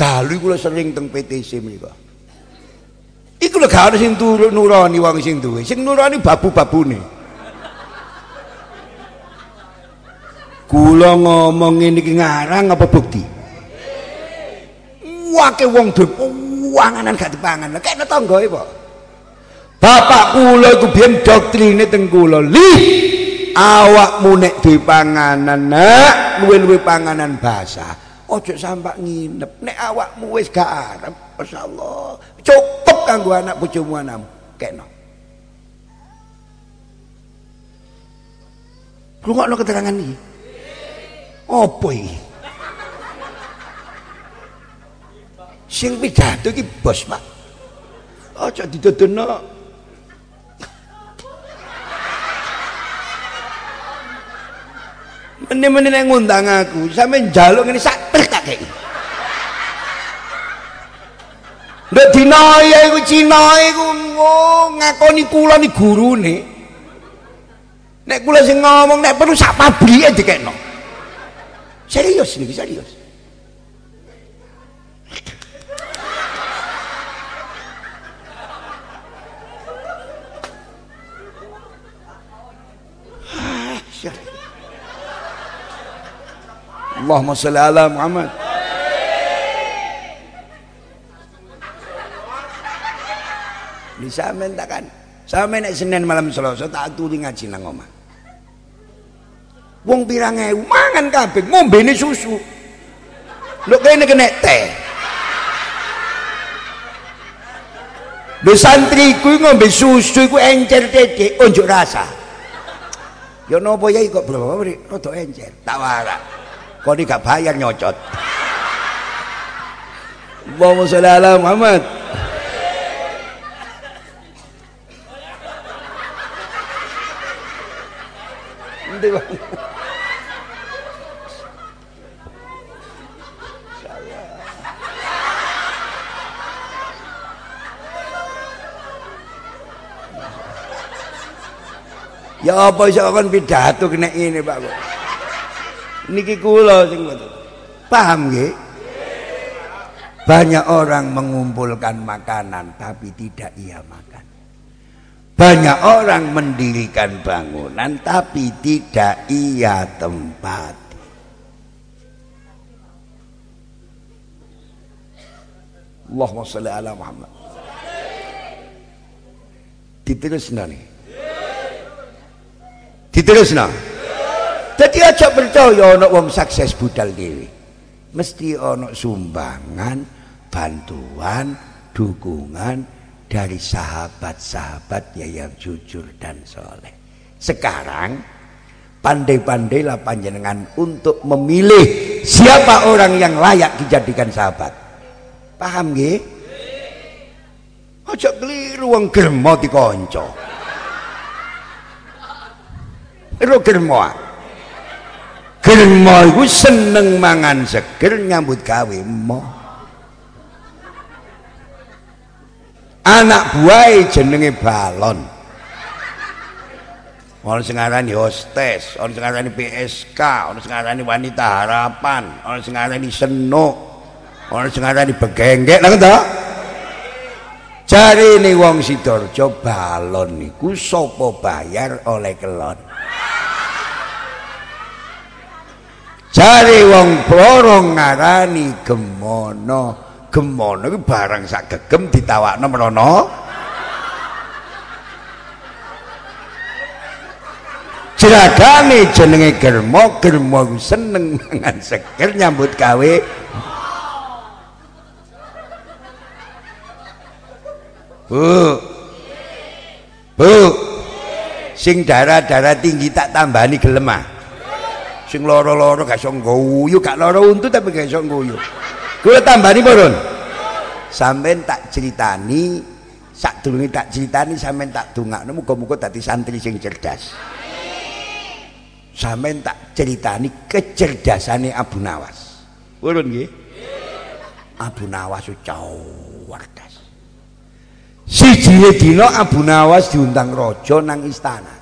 Dalu kula sering teng PTC menika. Iku lho gak ono sing nurani wong sing duwe. Sing nurani babu-babune. Kula ngomong ini ngarang apa bukti? Wake wong duwe wanganan gak dipangan. Kene tanggae kok. Bapak kula iku biyen doktrine teng kula. Li awakmu nek duwe panganan nak luwe-luwe panganan basah ojo sampak nginep nek awakmu wis gak arep masyaallah cukup kanggo anak bojomu anakmu kena Rungokno keterangan iki. Apa iki? Sing pidato iki bos, Pak. Aja didodono Mene-mene nek ngundang aku, sampe njaluk ngene sak trek tak kei. Ndek dina ya iku Cina iku ngakoni kula ni gurune. Nek kula sing ngomong nek perlu sak pabrike dikekno. Serius niki serius. Allahumma salli ala Muhammad bisa mentakan Sampe nek Senin malam Selasa tak aturi ngaji nang omah. Wong pirang ewu mangan kabeh, ngombene susu. Lho kene kena teh. Lho santriku ngombe susu iku encer titik unjuk rasa. Ya napa ya kok berapa rada encer. Tak warak. Kok ini gak bayar nyocot. Allahumma sholli ala Muhammad. Ya apa iso kon pidato kena ini Pak kok. Niki kula sing Paham nggih? Banyak orang mengumpulkan makanan tapi tidak ia makan. Banyak orang mendirikan bangunan tapi tidak ia tempat. Allahumma salli ala Muhammad. Diterusna nih. Diterusna. Jadi aja percaya ana wong sukses budal dhewe. Mesti ana sumbangan, bantuan, dukungan dari sahabat-sahabat yang jujur dan soleh. Sekarang pandai-pandailah panjenengan untuk memilih siapa orang yang layak dijadikan sahabat. Paham nggih? Aja keliru wong germo dikonco. Ero germo. Germo iku seneng mangan seger nyambut gawe mo. Anak buah jenenge balon. Ono sing aranani hostes, ono sing aranani PSK, ono sing wanita harapan, ono sing aranani senuk, ono sing aranani begenggek, lha to? Jari ini wong Sidoarjo balon niku sapa bayar oleh kelon. Jari wong Blorong ngarani gemono. Gemono barang sak gegem ditawakno merono. Jeragane jenenge germo, germo seneng mangan seger nyambut gawe. Bu. Bu. Sing darah-darah tinggi tak tambani gelem ah. Sing loro-loro gak iso ngguyu gak loro untu tapi gak iso ngguyu. Kula tambani purun? Sampean tak ceritani sak durunge tak ceritani sampean tak dongakno muga-muga dadi santri sing cerdas. Sampean tak ceritani kecerdasane Abu Nawas. Purun nggih? Abu Nawas cerdas siji dina Abu Nawas diundang raja nang istana.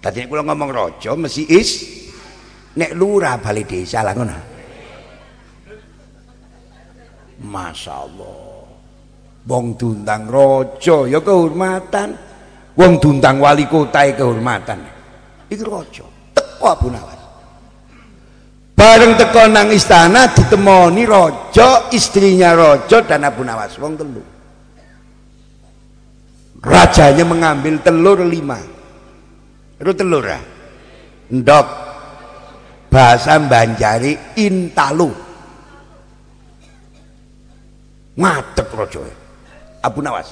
Tadi kula ngomong raja mesti is nek lurah bali desa lah ngono. Masya Allah wong diundang raja ya kehormatan. Wong diundang wali kota ya kehormatan. Itu raja teko Abu Nawas. Bareng teko nang istana ditemoni raja istrinya raja dan Abu Nawas wong telu. Rajanya mengambil telur lima. Itu telur ya ndok bahasa Banjari intalu. Ngadek rojo Abu Nawas.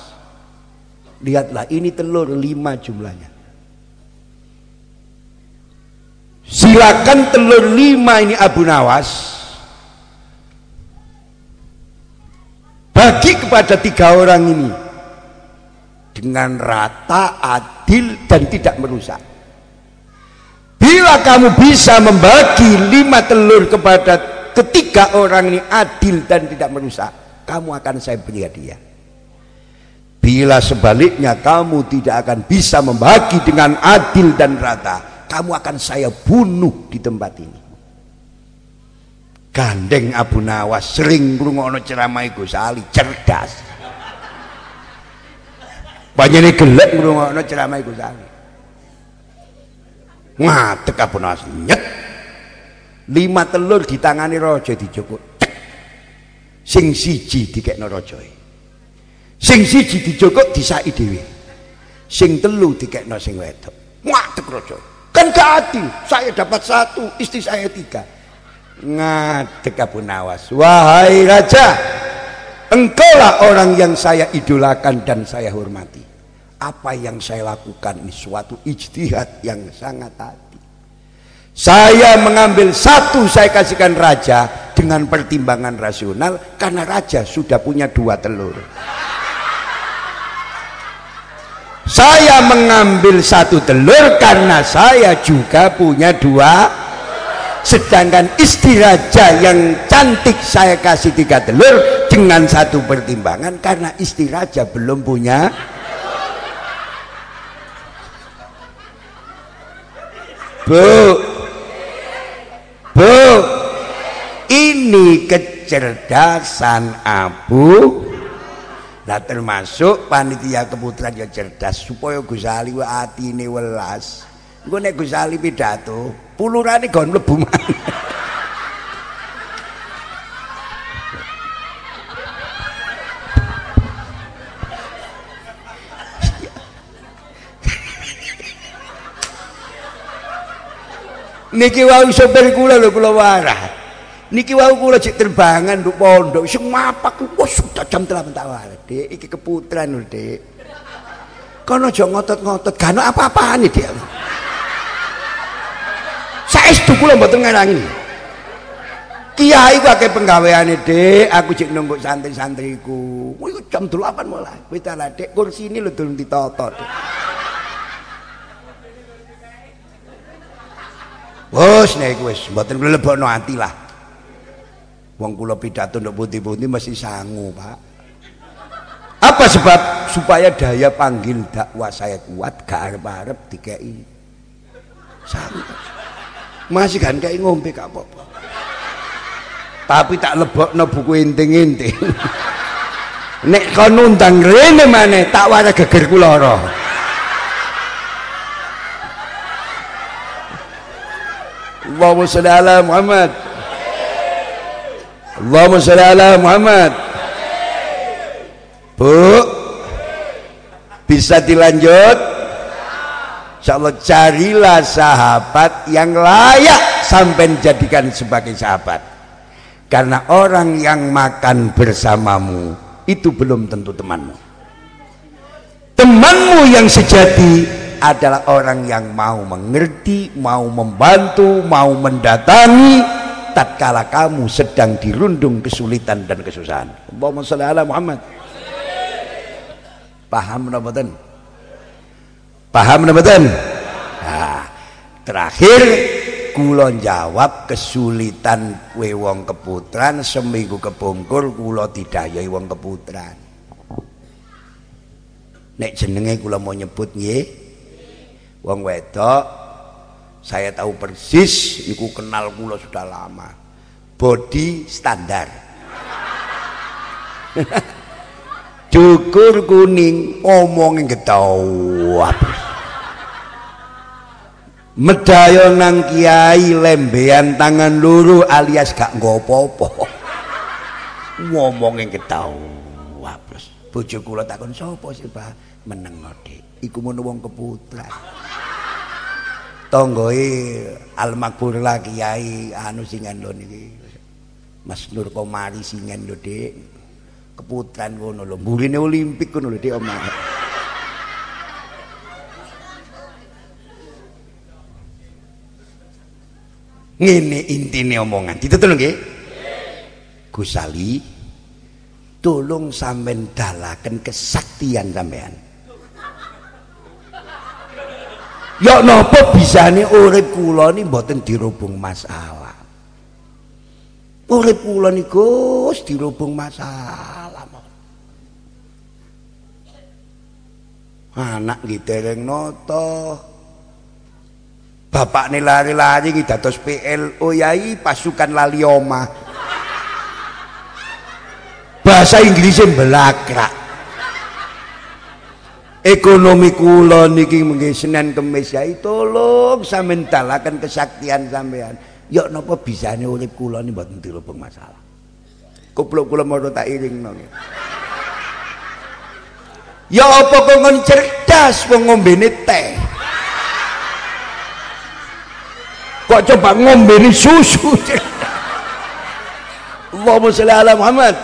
Lihatlah ini telur lima jumlahnya. Silakan telur lima ini Abu Nawas bagi kepada tiga orang ini dengan rata adil dan tidak merusak Bila kamu bisa membagi lima telur kepada ketiga orang ini adil dan tidak merusak, kamu akan saya beri hadiah. Bila sebaliknya kamu tidak akan bisa membagi dengan adil dan rata, kamu akan saya bunuh di tempat ini. Gandeng Abu Nawas sering ngrungokno ceramah Gus Ali cerdas. Banyak gelek ngrungokno ceramah Gus Ali ngadek Abu Nawas. Nyet lima telur di tangani raja dijokok. Sing siji dikekno raja sing siji dijokok disaki dhewe. Sing telu dikekno sing wedok. Ngadeg raja kan gak adil. Saya dapat satu istri saya tiga. Ngadeg Abu Nawas. Wahai raja engkaulah orang yang saya idolakan dan saya hormati apa yang saya lakukan ini suatu ijtihad yang sangat hati. Saya mengambil satu saya kasihkan raja dengan pertimbangan rasional karena raja sudah punya dua telur. Saya mengambil satu telur karena saya juga punya dua. Sedangkan istri raja yang cantik saya kasih tiga telur dengan satu pertimbangan karena istri raja belum punya bu. Bu. Ini kecerdasan Abu. Nah termasuk panitia keputusan yang cerdas supaya Gus Ali atine welas. Engko nek Gus Ali pidato, pulurane gon mlebu Niki wau sopir kula lho kula warah. Niki wau kula cek terbangan nduk pondok sing mapak wis sudah jam 8 tak wae. Dik, iki keputran lho, Dik. Kono aja ngotot-ngotot, gak apa-apane, Dik. Saestu kula mboten ngarangi. Kiai ku akeh penggaweane. Aku cek nunggu santri-santriku. Kuwi jam 8 mulai. Kuwi ta Dik, kursi ini lho durung ditata, Dik. Wes nek wis mboten mlebokno ati lah. Wong kula pidato nduk putih-putih mesti sangu, Pak. Apa sebab supaya daya panggil dakwah saya kuat gak arep-arep dikei. Sangu. Masih kan kayak ngombe gak apa-apa. Tapi tak lebokno buku inting-inting. Nek kon nundang rene maneh tak wara geger kula Allahumma sholli ala Muhammad. Allahumma sholli ala Muhammad. Bu bisa dilanjut? Insyaallah carilah sahabat yang layak sampai jadikan sebagai sahabat. Karena orang yang makan bersamamu itu belum tentu temanmu. Temanmu yang sejati adalah orang yang mau mengerti mau membantu mau mendatangi tatkala kamu sedang dirundung kesulitan dan kesusahan. Allahumma sholli ala Muhammad. Paham mboten? Paham mboten? Nah, terakhir kula jawab kesulitan kowe wong keputran seminggu kepungkur kula didayahi wong keputran. Nek jenenge kula mau nyebut nggih. Wong wedok saya tahu persis niku kenal kula sudah lama. Body standar. Cukur kuning omongin getawat medayo nang kiai lembean tangan luru alias gak ngopo-opo ngomongin ketawat bojo kula takon sapa sih Pak? Meneng iku mun wong keputra. Tonggoe almakbur lah kiai anu singen lho niki. Mas Nur Komari singen lho Dik. Keputran ngono lho. Mburine olimpik ngono lho Dik omah. Ngene intine omongan. Ditutul nggih? Gus Ali tolong sampean dalaken kesaktian sampean Ya napa bisane urip kula ni mboten dirubung masalah. Urip kula niku wis dirubung masalah. Anak nggih dereng nata. Bapakne lari-lari nggih dados PLO yai pasukan lali omah. Bahasa Inggrisnya belakrak. Ekonomi kula niki mengke Senin Kamis ya tolong sampean dalaken kesaktian sampean. Ya napa bisane urip kula ni mboten dirubung masalah. Kupluk kula mau tak iringno ya apa kok ngon cerdas wong teh? Kok coba ngombene susu? Allahumma sholli ala Muhammad.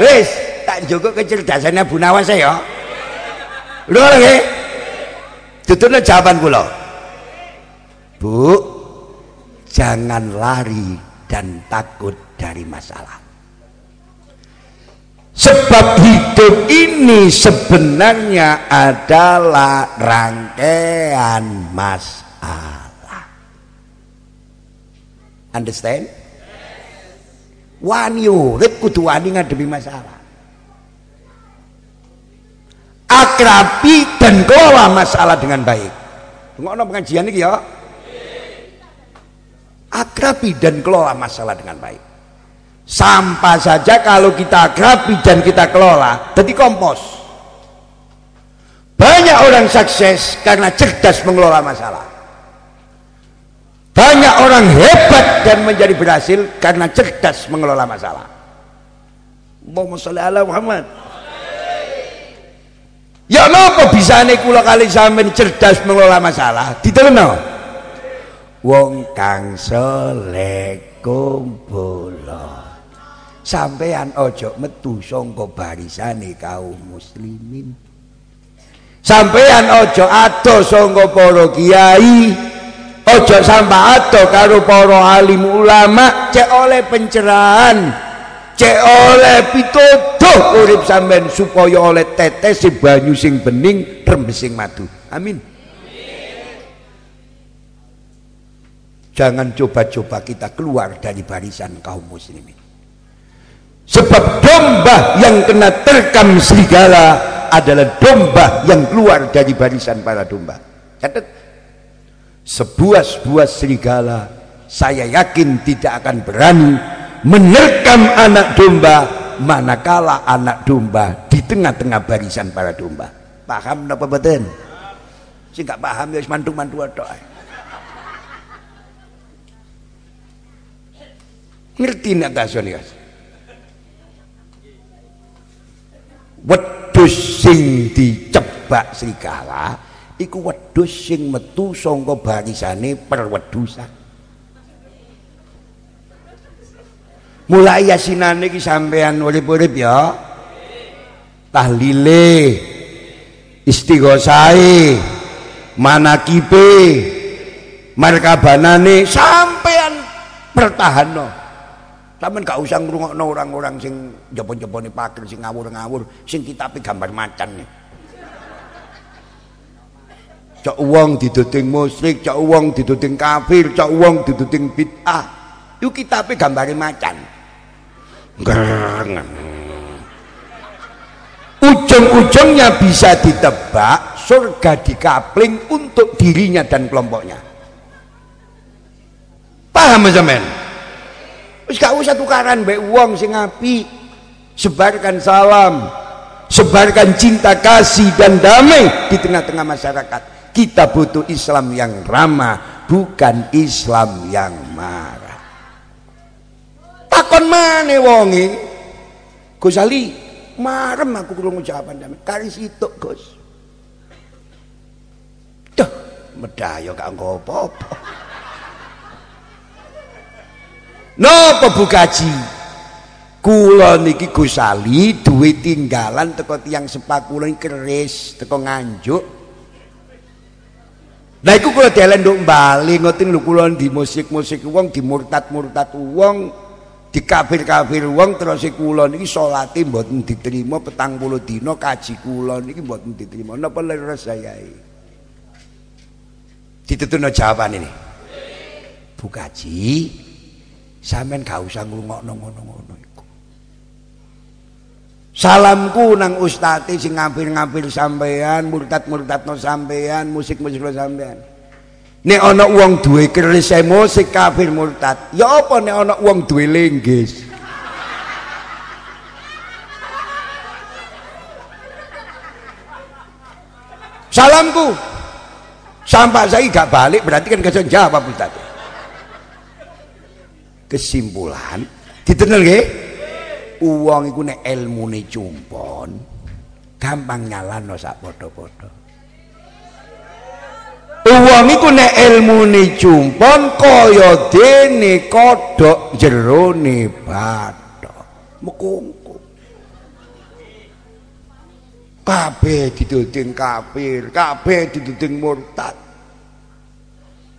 Wis tak jogo kecerdasannya Bu Nawas ya lho nggih? Tutupnya jawaban kula. Bu jangan lari dan takut dari masalah. Sebab hidup ini sebenarnya adalah rangkaian masalah. Understand? Wani urip kudu wani ngadepi masalah akrabi dan kelola masalah dengan baik. Ngono pengajian ini ya. Akrabi dan kelola masalah dengan baik. Sampah saja kalau kita akrabi dan kita kelola jadi kompos. Banyak orang sukses karena cerdas mengelola masalah. Banyak orang hebat dan menjadi berhasil karena cerdas mengelola masalah. Allahumma sholli ala Muhammad Ya napa bisane kula kali sampean cerdas mengelola masalah? Diterno. Wong kang saleh kumpula. Sampean ojo metu sangka barisane kaum muslimin. Sampean ojo ado sangka para kiai. Ojo sampai ado karo para alim ulama cek oleh pencerahan cek oleh pituduh urip sampean supaya oleh tetes si banyu sing bening rembesing madu. Amin. Jangan coba-coba kita keluar dari barisan kaum muslimin. Sebab domba yang kena terkam serigala adalah domba yang keluar dari barisan para domba. Catat. Sebuah-sebuah serigala saya yakin tidak akan berani menerkam anak domba manakala anak domba di tengah-tengah barisan para domba. Paham apa betul sih gak paham ya mantu-mantu tok ngerti nak kason ya? Wedhus sing dicebak serigala iku wedhus sing metu saka barisane perwedusan mulai yasinane iki sampean urip-urip ya tahlile istighosae manakibe markabanane sampean pertahanno sampean gak usah ngrungokno orang-orang sing jepon-jepone pakir sing ngawur-ngawur sing kitabe gambar macan nih cok uang diduting musyrik, cok diduting kafir, cok uang diduting bid'ah. Itu kitabe gambare macan. Ujung-ujungnya bisa ditebak surga dikapling untuk dirinya dan kelompoknya. Paham men? Wis gak usah tukaran mbek wong sing api. Sebarkan salam, sebarkan cinta kasih dan damai di tengah-tengah masyarakat. Kita butuh Islam yang ramah, bukan Islam yang marah takon mana wongi Gus Ali marem aku krungu jawaban sampean kari situk Gus. Duh medaya gak engko apa-apa. Napa Bu Kaji niki Gus Ali duwe tinggalan teko tiyang sepak kula keris teko nganjuk. Lah iku kula delen nduk bali ngoten lho kula di musik-musik wong di murtad-murtad wong di kafir-kafir wong terus kula niki salate mboten diterima petang puluh dina kaji kula niki mboten diterima. Napa leres sayai dituturno jawaban ini. Bu Kaji sampean gak usah ngrungokno ngono-ngono iku. Salamku nang ustati sing ngampir-ngampir sampean murtad-murtadno sampean musik-musik sampean Nek ana wong duwe keris musik kafir murtad. Ya apa nek ana wong duwe lenggis? Salamku. Sampai saya gak balik berarti kan kesel jawab Ustaz. Kesimpulan, ditenel nggih? Uang iku nek ilmune cumpon, gampang nyalano sak padha-padha Wong iku nek ilmune jumpon kaya dene kodhok jerone bathok. Mekungku kabeh diduding kafir kabeh diduding murtad.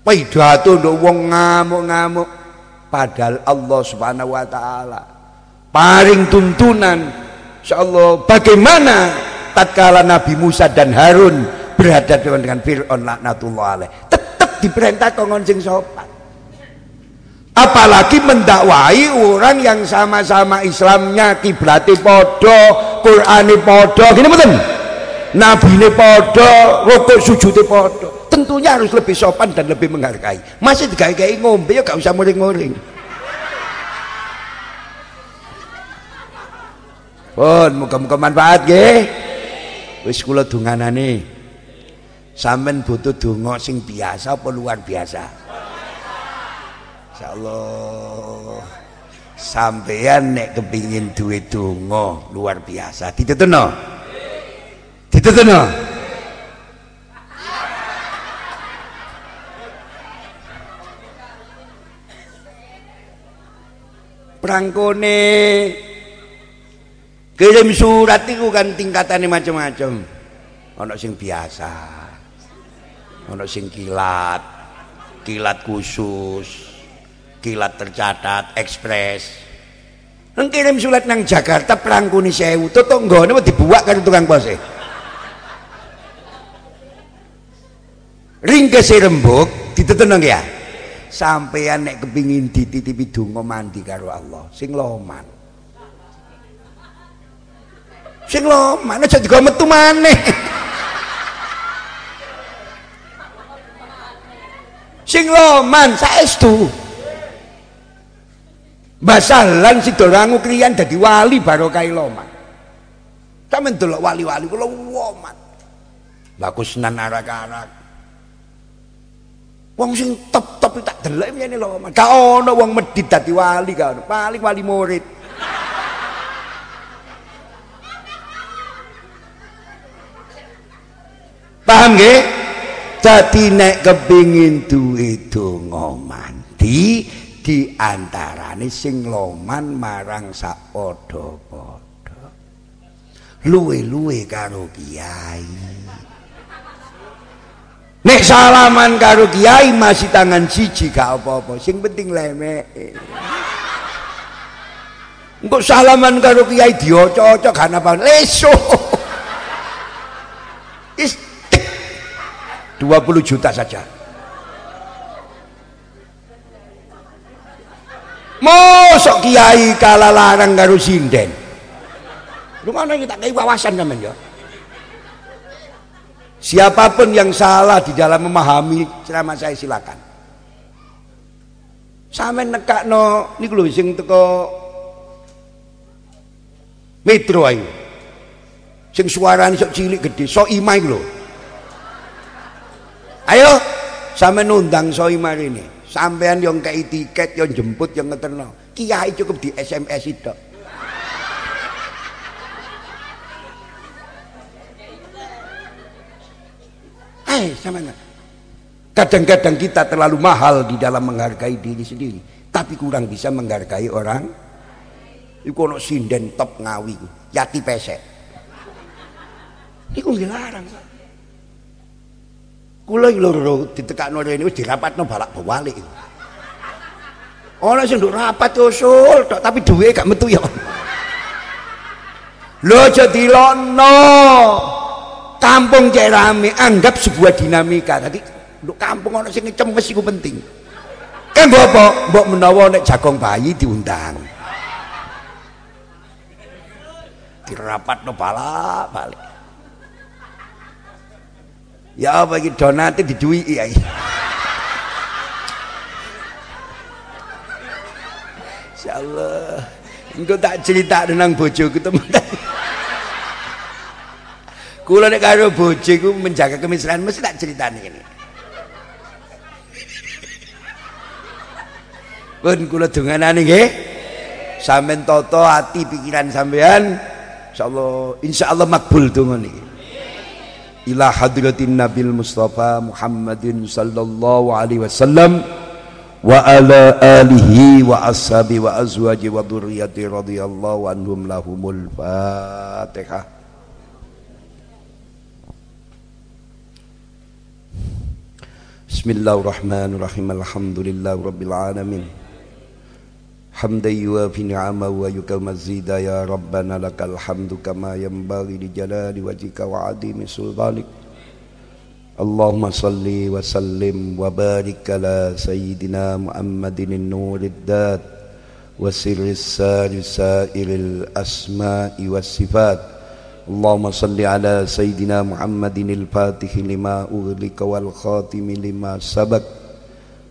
Pidato nduk wong ngamuk-ngamuk. Padahal Allah Subhanahu wa taala paring tuntunan. Insyaallah bagaimana tatkala Nabi Musa dan Harun berhadapan dengan Fir'aun laknatullah alaih. Tetap diperintah kongon sing sopan. Apalagi mendakwai orang yang sama-sama Islamnya kiblati podo Qurani podo gini betul Nabi ini podo rokok sujud podo tentunya harus lebih sopan dan lebih menghargai. Masih digai-gai ngombe ya gak usah muring-muring. Pun muka-muka manfaat ge wis kula dunganane Sampeyan butuh donga sing biasa apa luar biasa? Insyaallah. Sampeyan nek kepingin duwe donga luar biasa, diteteno. Diteteno. Prangkone kirim surat itu kan tingkatannya macam-macam. Ono sing biasa ono sing kilat kilat khusus kilat tercatat ekspres. Nang kirim surat nang Jakarta prangkuni sewu tutuk nggone dibuak kan tukang pos e ringkese rembug diteteneng ya? Sampeyan nek kepingin dititipi donga mandi karo Allah sing loman. Sing loman aja digawe metu maneh sing loman saestu? Basalan sidorangu kriyan dadi wali barokah loman sampeyan delok wali-wali kula woman bakusnan arak-arak. Wong sing top-top tak delok ngene loman gak ono wong medhit dadi wali gak paling wali murid. Paham nggih Dadi nek kepingin duwe donga mandi di antarane sing loman marang sak padha-padha. Luwe-luwe karo kiai. Nek salaman karo kiai masih tangan siji gak apa-apa, sing penting lemek. Engko salaman karo kiai dioco-oco gak apa leso. Is 20 juta saja. Mosok kiai kalah larang karo sinden? Lu mana kita kayak wawasan kan ya? Siapa pun yang salah di dalam memahami ceramah saya silakan. Sampe nekakno niku lho sing teko metro ayo sing suarane sok cilik gede sok imai lho Ayo sama nundang soimar ini. Sampean yang kei tiket, yang jemput, yang ngeterno. Kiai cukup di SMS itu. Eh, sama Kadang-kadang kita terlalu mahal di dalam menghargai diri sendiri, tapi kurang bisa menghargai orang. Iku ono sinden top ngawi, yati pesek. Iku dilarang. Kula iki lho ditekakno rene wis dirapatno balak balik. Ana sing nduk rapat usul tok tapi duwe gak metu ya. Lho aja dilono. Kampung cek rame anggap sebuah dinamika. Dadi nduk kampung ana sing cemes iku penting. Kan mbok apa? Mbok menawa nek jagong bayi diundang. Dirapatno balak balik. Ya apa iki donate diduwiki ya. Insyaallah. Engko tak cerita tentang bojoku teman. Kula nek karo bojoku menjaga kemesraan mesti tak ceritani ini. Pun kula donganane nggih. Sampeyan toto hati pikiran sampean insyaallah insyaallah makbul donga niki ila hadratin nabil mustafa muhammadin sallallahu alaihi wasallam wa ala alihi wa ashabi wa azwaji wa dhurriyyati radhiyallahu anhum lahumul fatihah Bismillahirrahmanirrahim Alhamdulillah Rabbil Alamin حمدا يوافي نعمه ويكرم مزيد يا ربنا لك الحمد كما ينبغي لجلال وجهك وعظيم سلطانك. اللهم صل وسلم وبارك على سيدنا محمد النور الذات وسر السار سائر الأسماء والصفات. اللهم صل على سيدنا محمد الفاتح لما أغلق والخاتم لما سبق.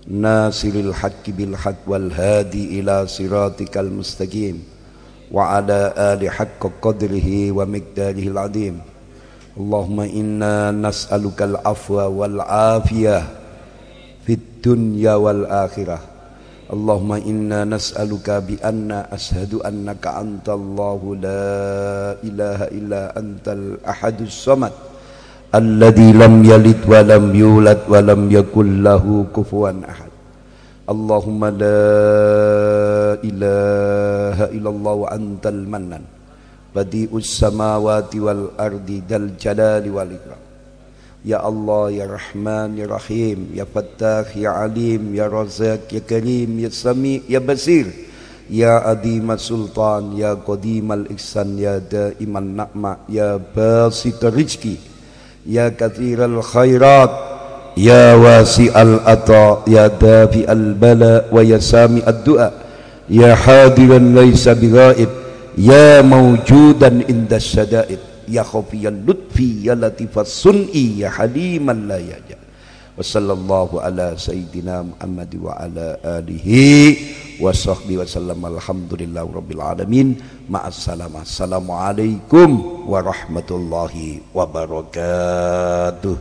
ناصر الحق بالحق والهادي إلى صراطك المستقيم وعلى آل حق قدره ومقداره العظيم. اللهم إنا نسألك العفو والعافية في الدنيا والآخرة. اللهم إنا نسألك بأن أشهد أنك أنت الله لا إله إلا أنت الأحد الصمد. alladhi lam Allahumma la ilaha illallah wa badi'us samawati wal ardi dal Ya Allah, Ya Rahman, Ya Rahim, Ya Fattah, Ya Alim, Ya Razak, Ya Karim, Ya Sami, Ya Basir, Ya Adi Sultan, Ya Qadim Al-Ihsan, Ya Daim Al-Na'ma, Ya Basit يا كثير الخيرات يا واسع العطاء يا دافئ البلاء ويا سامع الدعاء يا حاضرا ليس بغائب يا موجودا عند الشدائد يا خفي اللطف يا لطيف الصنع يا حليما لا يجا wasallallahu ala sayyidina wasallam alhamdulillah rabbil assalamualaikum warahmatullahi wabarakatuh.